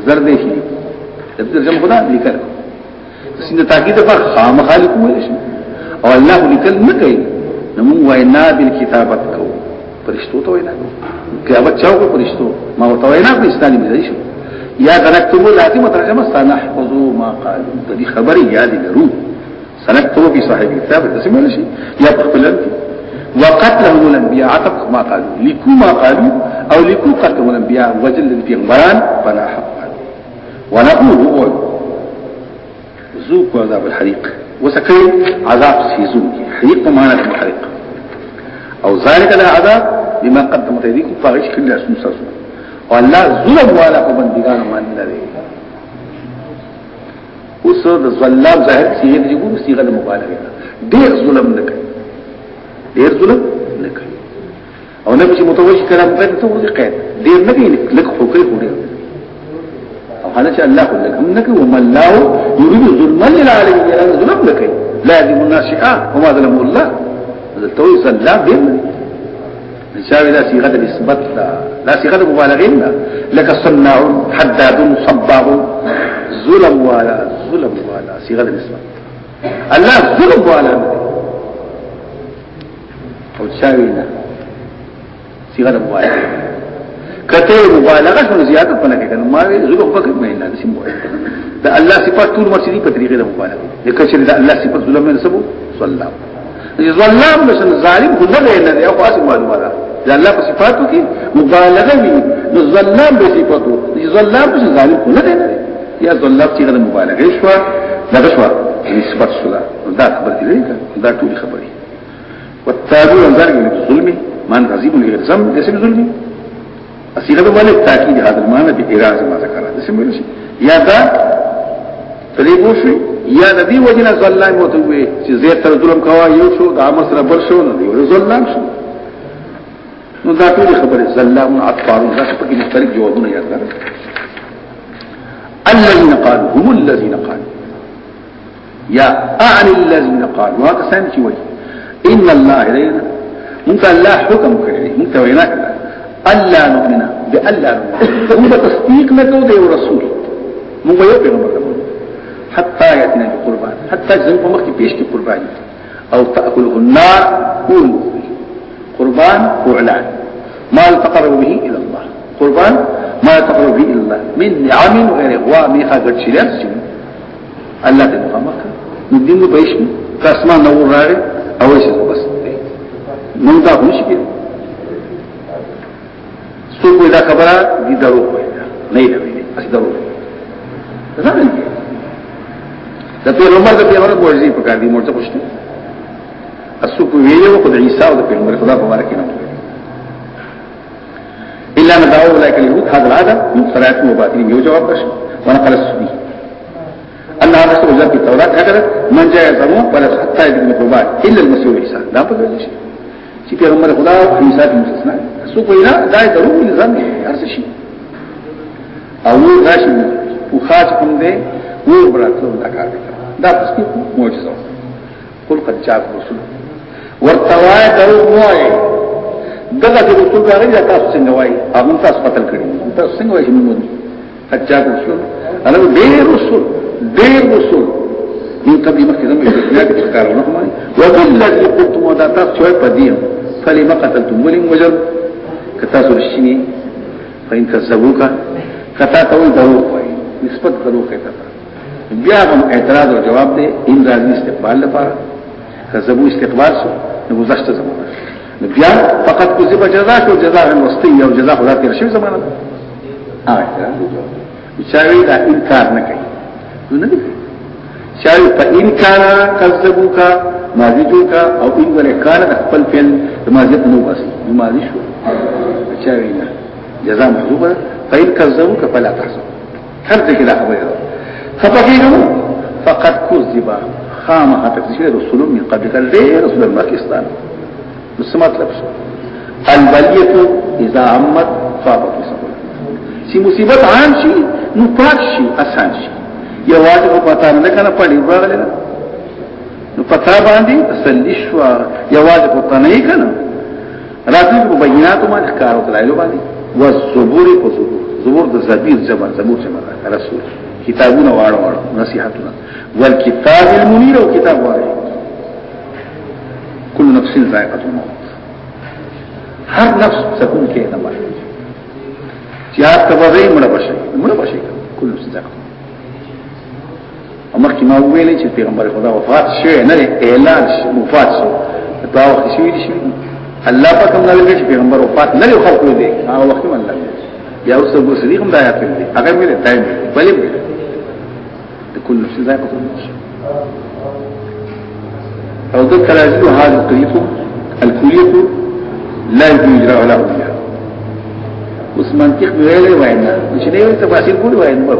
زرده شيء تبدل جمع خدا لكرك سند تاكيد فخام خالق ولا شيء او الله لیکل نه کوي نو موږ وینا بالکتابت کو پرشتو ته وینا کو کیا بچاو کو پرشتو ما ورته وینا په اسلامي مزه شو یا تنكتبو لازم ترجمه سنحفظو ما قالو د دې خبرې یاد لرو سنكتبو په صاحب کتاب تسمه شي یا په خپل وقتلهم الانبياء عتق ما قالوا لكو ما قالوا او لكو قتلهم الانبياء وجل الانبياء فلا حق ونقول ذوقوا عذاب الحريق وسكي عذاب سيزون حريق مانا المحرق او ذلك لها عذاب بما قدمت ايديكم فاغش كل اسم سازون والله ظلم والا وبندگان مان لري اوس د الظلام ظاهر سیغه دی ګور سیغه مبالغه ډیر ظلم نه دير ظلم نه او نه متوشي كلام کلام کوي ته ورته قید لك حقيق کوي حالش الله لك هم نكي وما الله يريد ظلما للعالمين لأن ظلم لكي لازم الناشئات وما ظلم الله هذا التوي ظلام بهم نساوي لا صيغة الإثبات لا لا صيغة مبالغين لا لك صناع حداد صباغ ظلم ولا ظلم ولا صيغة الإثبات الله ظلم ولا او تساوي لا صيغة مبالغين کته مبالغه شنو زیاته پنه کې کنه ما وی ظلم پکې مې نه سم وای دا الله صفات ټول مرسي په طریقې د مبالغه لکه چې دا الله صفات ظلم نه سبو صلی الله علیه ظلم مشن ظالم هو نه نه یو خاص معلومه ده دا الله په صفاتو کې مبالغه وی نو ظلم به صفاتو ظلم مشن ظالم هو نه نه یا ظلم چې د مبالغه شو دا شو نسبت شو دا خبر دی دا ټول خبري وتابعون ظالم ظلمي من غزيب الغزم ذنب ليس بظلمي اصيله مالك تاكيد هذا المعنى بإراز ما ذكر هذا سمول شي يا دا طريقو شي يا ندي وجنا ظلم وتوي چې زير تر ظلم کوا یو شو دا مسره بل شو نه دی ظلم شو نو دا ټول خبره ظلم اطفال دا په مختلف جوابونه یاد کړل الذين قالوا هم الذين قالوا يا اعن الذين قالوا هذا سامي شوي ان الله لنا ممكن الله حكم کړی ممکن وینا کړی الله نؤمنه بالله نؤمنه تصديق نکو دی رسول موږ یو پیغمبر حتى ياتينا بقربان حتى ځم په مخ کې او تاكله النار قول قربان اعلان ما تقرب به الى الله قربان ما تقرب به الى الله من نعم غير غوا ميخا ګرځیلر سي الله دې مخه دې نو بهش کاسمان نور راغی او څه بس نو دا هیڅ څوک وې دا خبره دي درو وې نه دی ویلي اسی درو ځان دې د پیغمبر د پیغمبر معجزې په کار دي مرته پښتنه اسوک ویلو خدای عیسی او د پیغمبر خدا په واره کې نه الا ما دعوا اولئك اليهود هذا العادة من صلاة مباطلين يو جواب قرش وانا قال السبي ان هذا سوى في التوراة هكذا من جاء يظلمه ولا حتى يجب مقربات الا المسيح عيسى لا بد ولا شيء چې پیغمبر خدا عیسی کې مستثنا سو کوئی نه دای درو نظام هر څه شي او نو راشي او خاص کوم دی و براتلو دا کار کوي دا پس کې معجزه قل قد جاء رسول ورتوای درو موای دغه د رسول غره دا تاسو څنګه وای هغه تاسو قتل کړی تاسو څنګه وای چې موږ قد جاء رسول انا ډېر رسول ډېر رسول من قبل مخکې زموږ د دنیا کې ښکارونه کوي وبالذي قلتم ودا تاسو په دین فلما قتلتم ولم وجر کتا سرشنی فإن كذبوك کتا تول دروغ وای نسبت دروغ کتا بیا هم اعتراض او جواب دی ان راځي استقبال لپاره کذبو استقبال سو نو گذشته زمانہ بیا فقط کذب جزاء او جزاء وسطی او جزاء خدا تیر شوی زمانہ آ اعتراض او جواب بچاوی دا انکار نه کوي نو نه کوي چل په ان کان کذبوکا ماضی جوکا او ان ور کان د خپل فعل ماضی په نو باسي نو ماضی شو چا وینا جزاء محذوبه فان کذبوکا فلا تحزن هر ذکر خبره فبقيهم فقد كذب خامه تکذیب رسول من قبل کله رسول پاکستان مسمات لبس البلیه اذا عمت فابت سي مصیبت عام شي نو پاک شي آسان شي یواز او پتا نه کنه پړی وغلی نو پتا باندې تسلیشوا یواز او پتا نه کنه راځي په بیناتو باندې کار وکړایلو باندې و زبور کو زبور زبور د زبیر زبر زبور زبر رسول کتابونه واړو واړو نصيحتونه والکتاب المنیر او کتاب واړو كل نفس ذائقه الموت هر نفس سکون کې نه وایي چې تاسو به مړ بشئ مړ بشئ کله څه ذائقه مخکې ما ویلې چې پیغمبر خدا وفات شوی نه اعلان وفات شو دا وخت شوی دی شوی الله پاک هم لږ چې پیغمبر وفات نه لري خو دی هغه وخت هم الله بیا اوس ابو صدیق هم دا آیات دی هغه ویل ټایم بلې د کل نفس ذائقه الموت او د تلازم هذا الطريق الكليه لا يجرى على اولها اوس منطق ویلې واینا چې نه تفاصیل کول وایي نو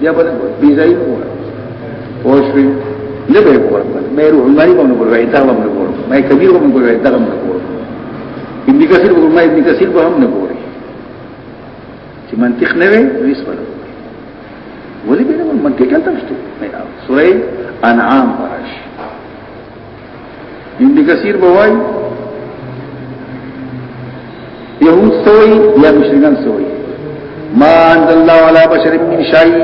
بیا به بي ځای وایي پوښوي نه به وګورم مې روح مې کوم نه وګورم تا هم نه وګورم مې کبیر کوم وګورم تا هم نه وګورم ابن کثیر وګورم مې ابن کثیر به هم نه وګورم چې منطق نه وي ریس ولا ولې به نه منطق تل تاسو ته سورې انعام راش ابن کثیر بوای يهود سوي يا مشركان سوي ما عند الله ولا بشر من شيء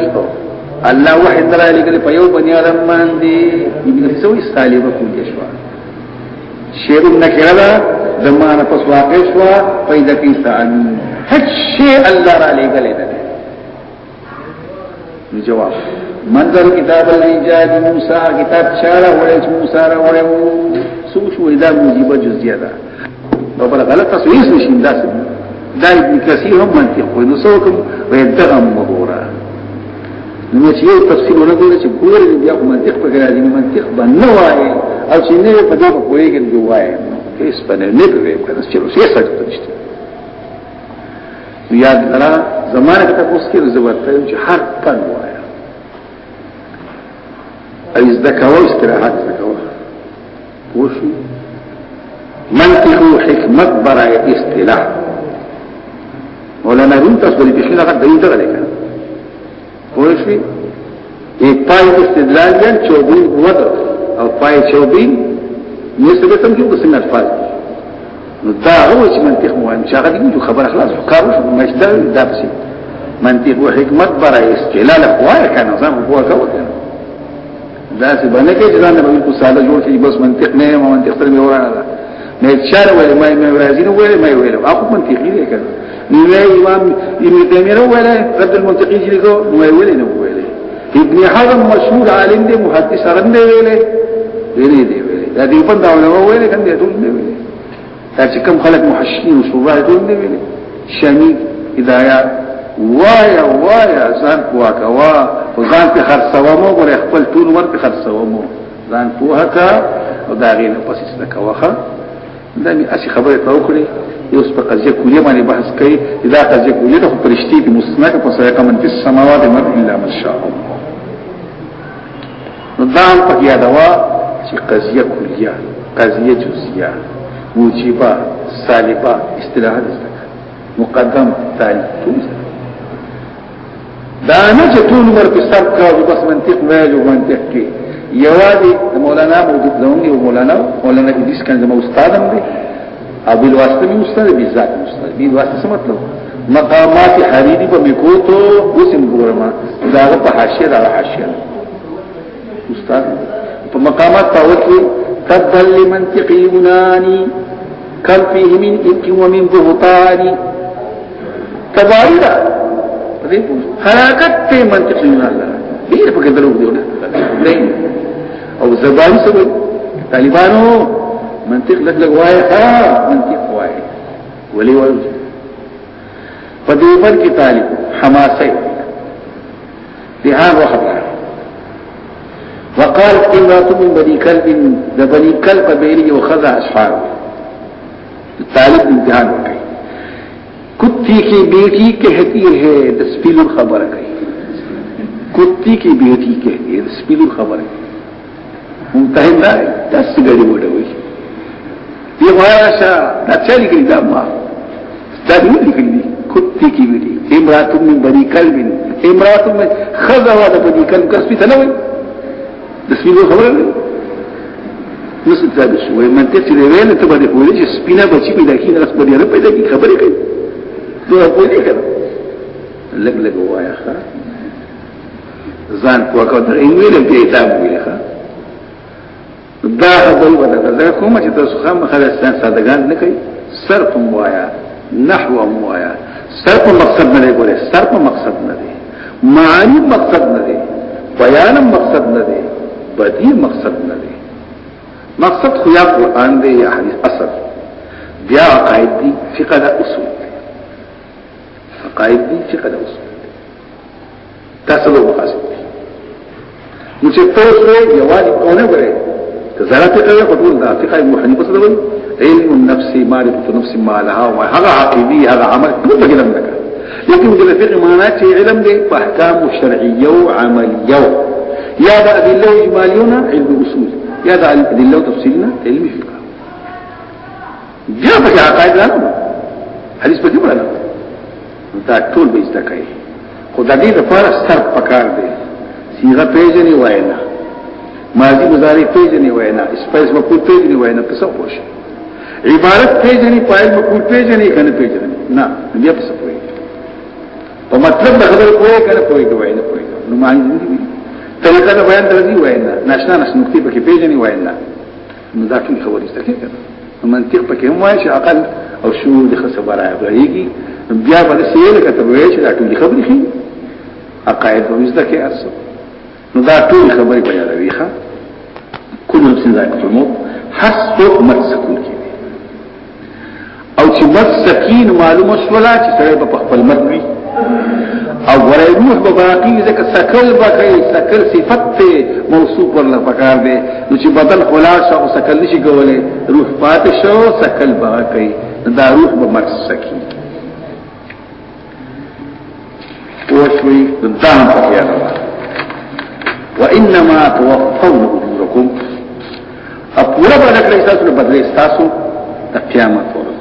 الله وحي تعالی لګل په یو بنی آدم باندې ابن سوي صالبه کوجه شو شیخ نکره دا زمانه پس واقع شو پیدا کی تعالی هیڅ شی الله را لګل نه جواب منظر کتاب الایجاد موسی کتاب چاره وړه موسی را وړه شو اذا موجبه جزئیه ده نو بل غلط تسویس نشي داسې دا ابن کثیر هم منطق وي نو څوک وي نو چې یو تفصیل ونه دی چې ګورې بیا کوم منطق په غیر دي منطق باندې وایي او چې نه په دغه کویګل دی وایي هیڅ باندې نه دی کنه چې روسي سره نشته یاد درا زمانه ته اوس کې ضرورت دی چې هر کله وایي ای زکاو استراحت زکاو وشو منطق او حکمت برای اصطلاح مولانا روم تاسو بلی بخیر هغه دایته غلې کړه پوښی یک پای استدلال جن 24 بود او پای 24 نسبه تم کې قسم الفاظ نو دا هو چې منطق مهم شغه دي خبر خلاص کارو مجدل دبسي منطق او حکمت برای استقلال قوای کنه نظام قوا کو کنه دا څه باندې کې ځان نه بالکل ساده جوړ کړي بس منطق نه منطق تر مې ورانه ده نه چاره وای مې مې راځي نو وای مې ویلو اخو منطقي دی کنه نو امام ابن تیمیه نو ویلې رد المنتقی چې لیکو نو ویلې نو ویلې ابن حزم مشهور عالم دی محدث رند دی ویلې ویلې دی ویلې دا دی په دا نو ویلې کنده ټول دی ویلې دا چې کوم خلک محشین صوبه ټول دی ویلې شمی هدایات وایا وایا ځان پوا کوا ځان په خرڅو مو ګره خپل ټول ور په خرڅو مو ځان پوها کا او دا غینه پسې څه کاوخه دا می اسی خبره ته وکړي یو په قضیه کلیه باندې بحث کوي دا قضیه کلیه ته پرشتي دي مسنده په سره کوم د سماوات مر الا ما شاء الله نظام په یادوا چې قضیه کلیه قضیه جزئیه موجبه سالبه اصطلاحات مقدم تعلیق دا نه چې ټول ور په سر کاوه بس منطق وایي او منطق کې یوازې مولانا موجود لهونی او مولانا مولانا ادریس کان زمو استادم دی او بل واسطه می استاد بي ذات استاد بي واسطه څه مطلب مقامات حریری په میکوتو وسم ګورما دا په حاشیه دا حاشیه استاد په مقامات تاوکی تبدل لمنطق یونانی کم فيه من ابت ومن بهطان تبایر حرکت تے منطق یونان لگا دیر پکر دلوگ دیو نا او زبان څه وي طالبانو منطق لګ لګ وای ها منطق وای ولي وای په دې پر کې طالب حماسه دهان وخبره وقال امرأة من بني كلب ده بني كلب بيلي وخذا أسفاره طالب امتحان وقعي کتی کی بیٹی کہتی ہے دسپیلو خبر کئی کتی کی بیٹی کہتی ہے دسپیلو خبر کئی منتهي دا تاسو غړي وډوي دی وایاسا دا څه لیکي دا ما دا دې لیکلي کتی کی ویلي امراتم من بني قلب امراتم خذوا د بني قلب کسبي تنوي د سپینو خبره نه څه دا شو وای منته چې ویل ته باندې ویل چې سپینا بچی پیدا کی راس باندې نه پیدا کی خبره کوي دا په دې کړه لګ لګ وایا ځان کوه کو در انګلیسي ته تاب ویل ښه دا ادل ودا دا کوم چې تاسو خام خلاصان سادهګان نه کوي صرف موایا نحو موایا صرف مقصد نه ګوره صرف مقصد نه دی معنی مقصد نه دی بیان مقصد نه دی بدی مقصد نه دی مقصد خو یا قران دی یا حدیث اصل بیا قائد دی فقه دا اصول قائد دی فقه دا اصول تاسو مقصد دی نو چې تاسو یوازې کونه غره زړه ته کوي په ټول دا فقہ ابن حنیفه څه ډول علم النفس معرفه نفس ما لها او هغه عقيدي هغه عمل ټول به علم وکړي لیکن د فقہ معنا چې علم دی په احکام شرعيه او عمليه یا د ادله اجماليونه علم اصول یا د ادله تفصيلنا علم فقہ بیا به عقاید نه حدیث په دې مړه دا ټول به زده کوي خدای دې لپاره سر پکار دی صيغه پیژني وای نه ماضی مضارع پیجنی وینا اسپیس مفعول پیجنی وینا پس خوش عبارت پیجنی فاعل مفعول پیجنی کنه پیجنی نه بیا پس پوي په مطلب د خبرې پوي کنه پوي کوي نه پوي نو معنی دې طریقه د بیان درځي وینا ناشنا نش نقطې پکې پیجنی وینا نو دا کی خبرې ستکې کنه منطق پکې هم وایي چې عقل او شعور د خبره راغليږي بیا به سیل کته وایي چې دا ټول خبرې خي عقاید وزده کې اصل نو دا ټول خبرې بیانوي ښا کله چې ځای په مو حسب مسكون کې او چې مسكين معلومه شولا چې سره په خپل مرګي او ورای روح به باقی ځکه سکل به کوي سکل صفت ته موصوف ورل پکار دی نو چې بدن خلاص او سکل نشي کولای روح پات شو سکل به کوي دا روح به مرګ سکی پوښوي د ځان په یاد وانما توفون اجوركم أقول اقوله ليس احساس بدل إستاسو قیامت ورځ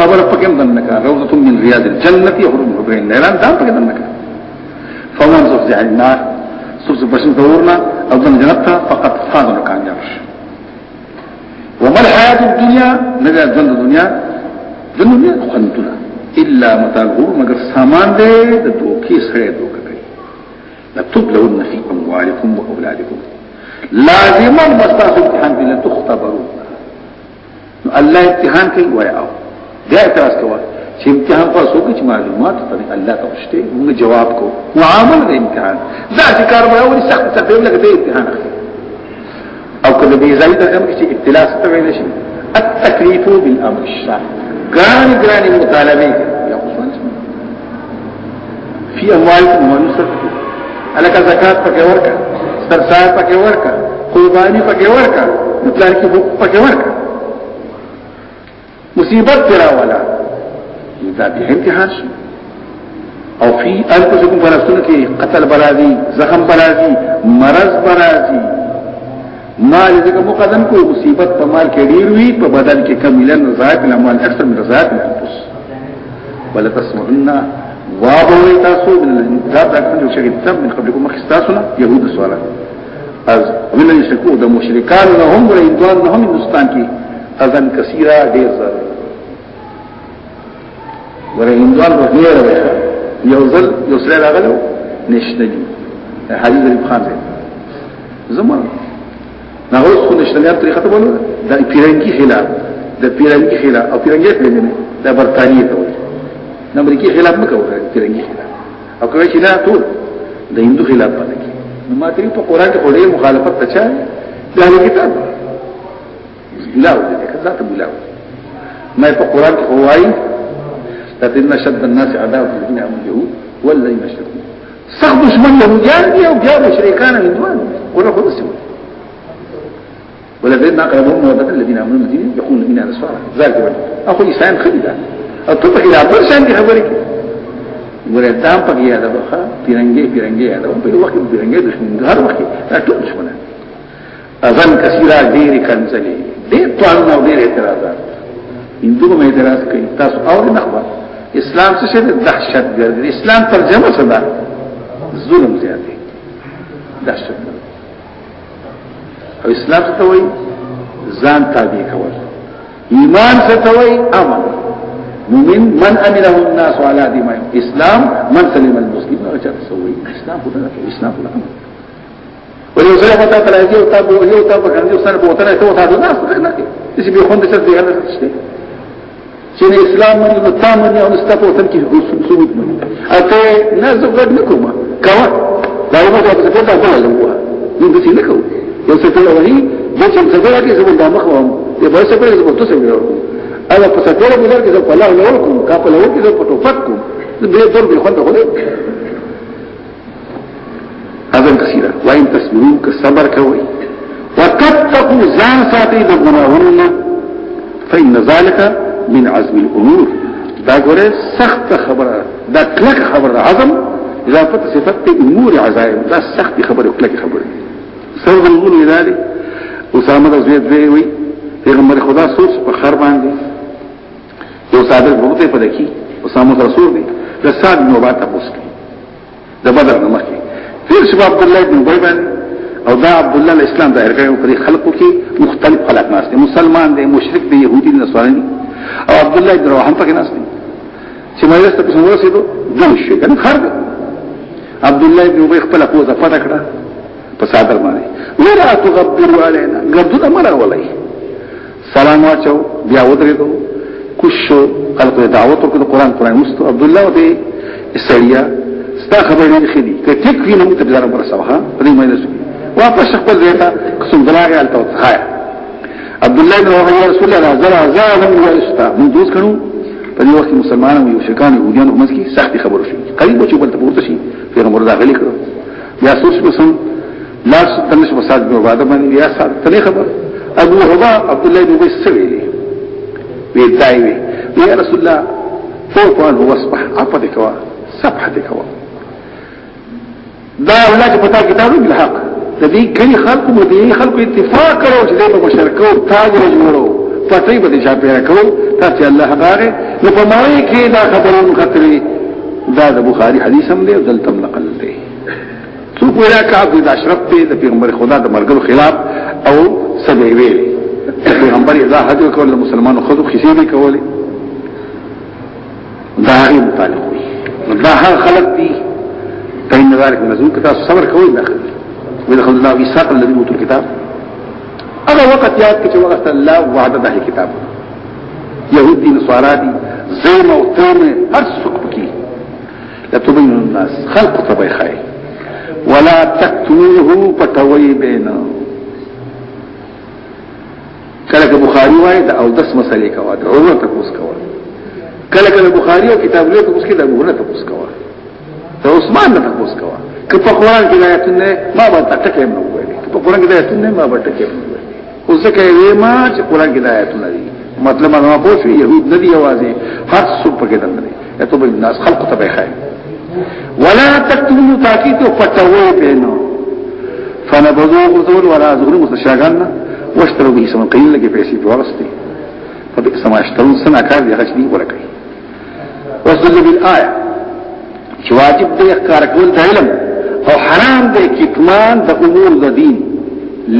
قبل فكم ظنك روضه من رياض الجنه حرم ربعين اعلان دام فكم ظنك فمن زحزح النار سوز بشن دورنا او دن جنت فقط فاز کامیاب شي وما الحياة الدنيا نجا جند دنیا الدنيا خوندنا الا متى الغرور مگر سامان دې د دوکي سره لتبلون في أموالكم وأولادكم لازما بستاسو امتحان دي لتختبرون الله امتحان کوي وایاو دا اعتراس كوا چې امتحان خو څوک چې معلومات په الله ته ورشته جواب کو معامل د امتحان ذات کار به اول سخت لك لکه امتحان اخي او کله به زید هم چې ابتلاس ستوي نشي التكريفو بالامر الشرعي ګران ګران مطالبه اسمه في اموالكم ومانو ونصرکم الکه زکات پکې ورکا سرسای پکې ورکا قربانی پکې ورکا پلان کې پکې ورکا مصیبت تیرا ولا دا به امتحان شي او فی انفسکم فرستون کې قتل برازي زخم برازي مرض برازي مال دې مقدم کوئی مصیبت په مال کې ډیر وی په بدن کې کمیلن زائد لمال اکثر من زائد نه ولا تسمعنا وابوي تاسو من الانذار دا کوم چې کتاب من قبلكم مخستاسونه يهود سواله از من يشكو د مشرکان نه هم ریدوان نه هم هندستان کې اذن کثیره ډیر زره ورې هندوان په ډیر یو ځل یو سره راغلو نشنلی حدیث ابن خان زمان ناغوز خو نشنلیات طریقه ته بولو دا پیرنګي خلاف د پیرنګي خلاف او پیرنګي خلاف نه دا برتانیې ته د امریکای خلاف مکو ترنګي خلاف او کوي چې نه ټول د هندو خلاف باندې کی نو ما تری په قران کې ډېر مخالفت تچا د هغه کتاب بلاو دې ذات بلاو ما په قران کې هواي تدنا شد الناس عداوه الذين امنوا اليهود والذين اشركوا سخت دشمن يهوديان دي او بیا مشرکان هندوان ولا خود سو والذين اقربهم مودة الذين امنوا الذين يقولون اننا نصارى ذلك اخو عيسى خلدا او ته په خلافت شان خبرې کوي ګوره تا په یاد وخه پیرنګي پیرنګي یاد په وخت پیرنګي دښمن هر وخت دا ټول دښمنان اذن کثیره ډېری کنځلې دې توان نو ډېر اعتراضات هندو کوم اعتراض کوي تاسو اور نه خبر اسلام څه شی دهشت ګرځي اسلام ترجمه څه ده ظلم زیاتی دهشت او اسلام څه ته وایي ځان تابع کول ایمان څه ته وایي امن من من امنه الناس على دماء اسلام من سلم المسلمين رجع تسوي اسلام خدا لك اسلام خدا امر ولو زي ما تقول هذه وتاب وهي وتاب كان دي سنه بوتنا تو هذا الناس خلنا دي ايش بيخون ده شد هذا الشيء چې اسلام باندې تام باندې او ستاسو وطن کې حصول سنت باندې اته نازو غد نکوما کوا دا یو څه څه څه څه لوه موږ څه نکوو یو څه ته وایي چې څه څه راځي زموږ د مخ وو یو څه په زموږ تاسو ویلو انا په سټوره ګذر کې په الله نور کوم کا په لور کې په ټوپک کوم دې تور به خوند غوړي اذن کثیره وایم تسمیم که صبر کوي وتتقوا ځان ساتي د ګناهونو فإن ذلك من عزم الأمور دا ګوره سخت خبره دا کلک خبره عزم اضافه صفت امور عزائم دا سخت خبره کلک خبره سبب المؤمن ذلك اسامه رضی الله عنه پیغمبر خدا سوس په خر باندې یو صادق غوته په دکی اسامه رسول دی د صاد نوبات تاسو کې د بدر نمخ کې پیر شباب عبد الله بن بیبن او دا عبد الله الاسلام دا ارګه په خلقو کې مختلف خلق ناس دي مسلمان دي مشرک دي يهودي دي نصراني او عبد الله بن روحان پکې ناس دي چې مجلس ته څنګه ورسېدو دغه شي کنه خرد عبد الله بن ابي خپل قوزه فتح کړه په صادر باندې ورا تغبر علينا غدو امر ولای سلام واچو بیا ودرېدو کوشو خلق دعوت وکړو قران قران مست عبد الله دی اسړیا ستا خبرې خېدي که ټیک وی نو ته بزاره برسوها دې مې نه واپس خپل ځای ته قسم دراغه الته وخایا عبد الله بن عمر رسول الله زرا زرا من استا من دوس کړو په دې وخت مسلمانانو یو شکان یو دین همس کی سخت خبرو شي قریب چې بل ته پورته شي پیغمبر داخلي کړو یا سوس قسم لاس تنش مساج په وعده باندې یا سات تلې خبر ابو هبا عبد الله بن ابي سويلي وی دای وی یا رسول الله فوق ان وصبح عفد کوا صبح کوا دا ولکه پتا کتابو بل حق د دې کړي خلکو مدې خلکو اتفاق کړو چې دغه مشارکو تاج جوړو پټي به چا پیرا کړو تاسو الله باغه نو په مړی کې دا خبرونه خطرې دا د بخاری حدیث هم دی دلته نقل دی څوک ویلا کعب د اشرف دی د پیغمبر خدا د مرګو خلاف او سبي ویلي پیغمبر اذا هدو کول مسلمانو خذو خسي به کولی دا هغه متعلق دا ها خلق دی پاین نظارک مزون کتاب صبر کوي نه خلي وي اللہ وی ساقل لذی اوت الكتاب هغه وقت یاد کې وخت الله وعده ده کتاب يهودي نصارا دي زي ما وتامه هر کی پکې بین الناس خلق طبيخي ولا تكتموه پتوی بینا کله که بخاری وای دا او دس مسلې کوا دا عمر ته پوس کوا کله کله بخاری او کتاب له پوس کې دا ابو نه ته پوس کوا دا عثمان نه ته پوس کوا که په قران کې آیتونه ما به تکې نه وایي په قران کې آیتونه ما به تکې نه وایي اوس کې وې ما چې قران کې آیتونه دي مطلب ما پوښ یهود نه دی आवाज هر څو پکې دنه دي ته به الناس خلق ته به خای ولا تكتبوا تاكيد فتوى بينه فنبذوا قصور ولا زغروا مستشاغان واشتروا به سمن قلیل لگی پیسی پی ورستی فبئس ما اشترون سن اکار دی غچ دی ورکی وصل بالآیه چې واجب دی احکار کول د علم او حرام دی کتمان د امور د دین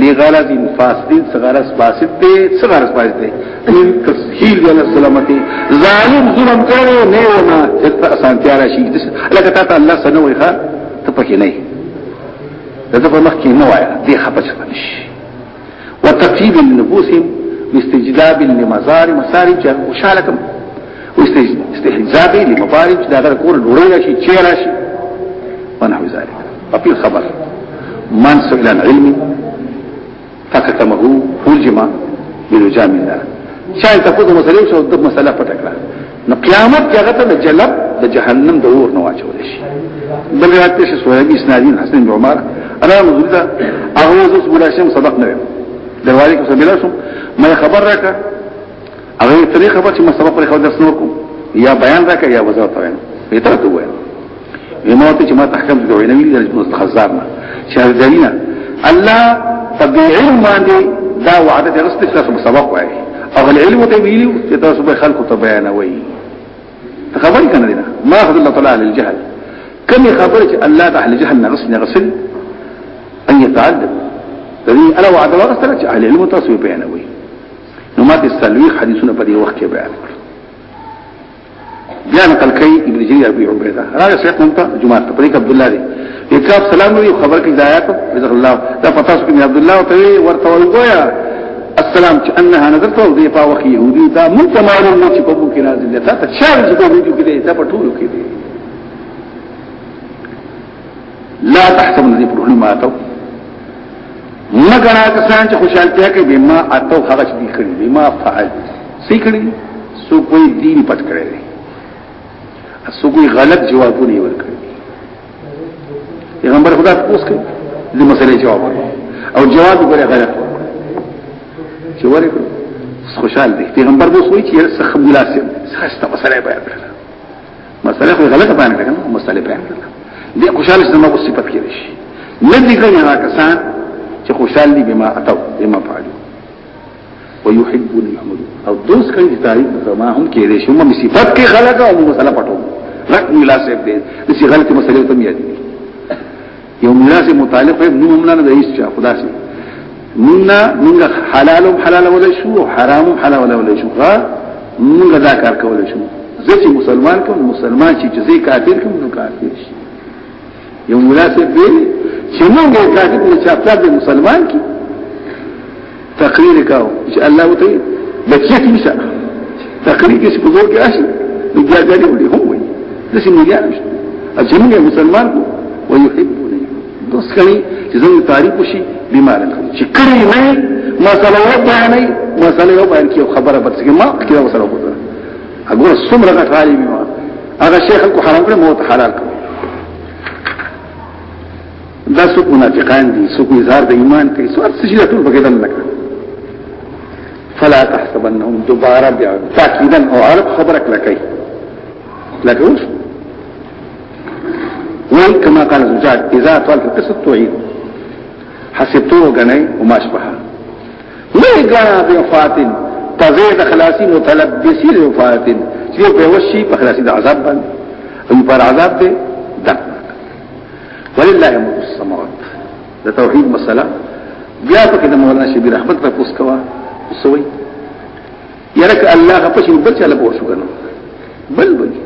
لغرض فاسدین صغرس فاسد دی صغرس فاسد دی ان تسهیل یا سلامتی ظالم ظلم کړو نه و نه چې اسانتیا راشي لکه تا ته الله سنوي ښا ته پکې نه ده په مخ کې نه وای دی خپچ پنش وترتيب النفوس واستجلاب لمزارع مسارع وشالكم واستحزاب لمضارع دا غره کول ډوړی راشي چې راشي ونحو ذلك خپل خبر من سئل عن علم فكتمه فلجم بلجام الله شاید تاسو مسلې شو د مسله پټه کړه نو قیامت کې هغه ته جلب د جهنم د اور نه واچول شي بل راته شي سوهي اسنادین حسن بن عمر انا مزوده اغه اوس بلا شم سبق نه دروازه کې سمېلا شو مې خبر راکا هغه طریقه به چې ما سبق لري خو درس نوکم یا بیان راکا یا وزارت راوړم یې ترته یمو ته چې ما تحکم دې د علمي د مستخزارنا چې دلینا الله طبيعي باندې دا وعده دې د رسل تاسو سبق وایي او العلم ته ویلو چې تاسو به خلق ته بیان بیانوي خبرې کنه دي ما اخذ الله تعالی للجهل كم خبرت الله تعالی جهل رسنه نغسل أن يتعلم دې انا وعد الله تعالی چې اهل علم تاسو بیانوي نو ماته سلوي حدیثونه په دې وخت کې بیان کړ بیا نقل کوي ابن جرير ابي عبيده راغی شیخ مونته جمعه ته پریک عبد الله دې اکرام سلام وی خبر کې دایات رضی الله دا پتا سو کې عبد الله ته ورته وګویا السلام چې انها نظرت او دې په وخت يهودي دا مونته معلوم نه چې په مو کې نازل ده ته چارج په ویډیو کې ده په ټولو کې ده لا تحسبن ذي بروح ما تاو مګنا کسان چې خوشالتیا کوي بما اتو هغه چې کړی بما فعل سې کړی سو کوئی دین پټ کړی سو کوئی غلط جوابونه ورکړي پیغمبر خدا پوس کوي د مسلې جواب او جواب یې غلط چې ورکړي خوشال دي پیغمبر وو سوي چې څه خملاسم څه ست مسله بیان کړل مسله خو غلطه بیان کړل مسله بیان کړل دې خوشاله زموږ صفات کې شي نه دي کړی هغه کسان چې خوشحال دي بما اتو بما فعلوا ويحبون يحمدون او دوس کوي تعریف زما هم کې دي شوم صفات کې خلق او مسله پټو رک ملاسب دي چې غلطي مسلې ته یاد دي یو ملاسب متعلق په نو ممنه د هیڅ چا خدا سي منا موږ حلال حلال ولا شو حرام حلال ولا شو غا موږ دا کار کول شو ځکه مسلمان کوم مسلمان چې جزې کافر کوم نو کافر شي یو ملاسب دی چې موږ اعتراف کوو چې افکار د مسلمان کی تقریر کاو چې الله وتعالى بچیت نشه تقریر کې څه وګور کې راشي بیا ځلې وړي هم وي د سیمه یې نشه چې موږ مسلمان کو ويحبونه دوس کوي چې زموږ تعریف وشي بیماران چې کړي نه ما سره وته نه ما سره یو باندې یو خبره بس ما کې سره وته هغه څومره غالي ما هغه شیخ کو حرام کړ مو ته حلال کړ دا څوک منافقان دي څوک اظهار د ایمان کوي څوک څه شي ټول پکې دن نکړه فلا تحسبنهم دوباره بیا تاکیدا او عرب خبرک لکای لکوس وای کما قال زجاج اذا طال القصه تعيد حسبته غني وما شبه ليه غنا بفات تزيد خلاصي متلبسي لفات چې په وشي په خلاصي د عذاب باندې ان پر عذاب دی ولله ملك السماوات ده توحيد مساله بیا پکې مولانا شبير احمد را پوس کوا وسوي الله په شین بچاله پور شو بل بل